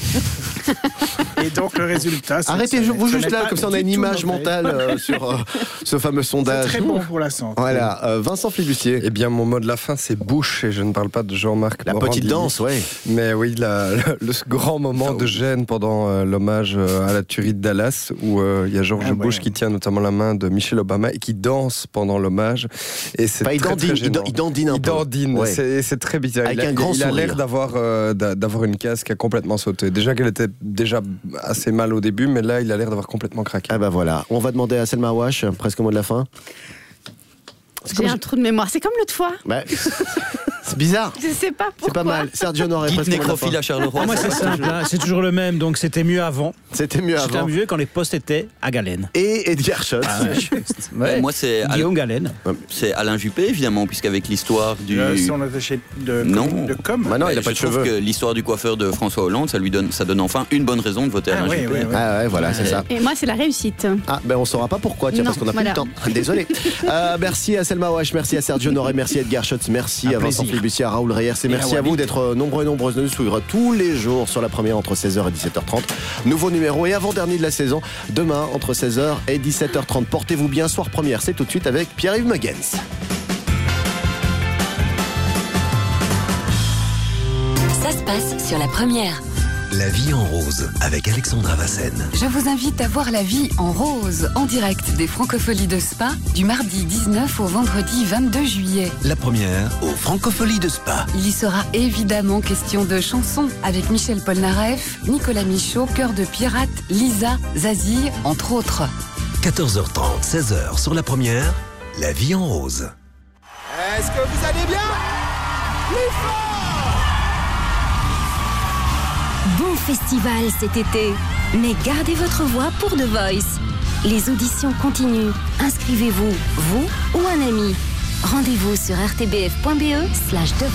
(laughs) Et donc le résultat, c'est Arrêtez, que je- ce vous n'est juste là, comme ça on a une image mentale euh, (laughs) sur euh, ce fameux C'est sondage. très bon pour la santé. Voilà, euh, Vincent Flibustier. Eh bien, mon mot de la fin, c'est bouche, et je ne parle pas de Jean-Marc La Morandini. petite danse, ouais. Mais oui, la- le, le grand moment de gêne pendant euh, l'hommage euh, à la tuerie de Dallas, où euh, il y a George Ah ouais. Bush qui tient notamment la main de Michelle Obama et qui danse pendant l'hommage. Et c'est Enfin, il très, dandine, très il gênant. il dandine un Il peu. dandine, Ouais. c'est très bizarre. Avec il a, un grand il a l'air d'avoir euh, d'a- d'avoir une case qui a complètement sauté. Déjà qu'elle était déjà assez mal au début, mais là, il a l'air d'avoir complètement craqué. Ah bah voilà, on va demander à Selma Wash, presque mot de la fin. J'ai un trou de mémoire. C'est comme l'autre fois. Bah, (laughs) c'est bizarre. Je sais pas C'est pourquoi. pas mal. Sergio de la nécrophile à Charleroi. Ah, moi, c'est simple, hein, c'est toujours le même, donc c'était mieux avant. C'était mieux C'était avant. mieux quand les postes étaient à Galène. Et Edgar Schott. Ah, Ouais. (laughs) Moi, c'est Guillaume Galène. c'est Alain Juppé, évidemment, puisqu'avec l'histoire du. Euh, son attaché de, Non. de com. Bah non, il a je pas de trouve cheveux. que l'histoire du coiffeur de François Hollande, ça lui donne, ça donne enfin une bonne raison de voter Ah Alain ouais, Juppé. ouais, ouais. Ah ouais, voilà, c'est ça. Et moi, c'est la réussite. Ah, ben on saura pas pourquoi, tiens, Non, parce qu'on a voilà. plus le temps. Désolé. (laughs) Euh, merci à Selma Wash, merci à Sergio Noré, merci à Edgar Schotz, merci à Vincent à Raoul Reyers et Et merci à à vous d'être euh, nombreux et nombreuses de nous suivre tous les jours sur la première entre 16h et 17h30. Nouveau numéro et avant-dernier de la saison, demain entre 16h et 17h30. Portez-vous bien, soir première, c'est tout de suite avec Pierre-Yves Muggens. Ça se passe sur la première. La vie en rose avec Alexandra Vassen. Je vous invite à voir la vie en rose en direct des Francopholies de Spa du mardi 19 au vendredi 22 juillet. La première aux Francopholies de Spa. Il y sera évidemment question de chansons avec Michel Polnareff, Nicolas Michaud, Cœur de Pirate, Lisa, Zazie, entre autres. 14h30, 16h sur la première. La vie en rose. Est-ce que vous allez bien? Festival cet été, mais gardez votre voix pour The Voice. Les auditions continuent. Inscrivez-vous, vous ou un ami. Rendez-vous sur rtbf.be slash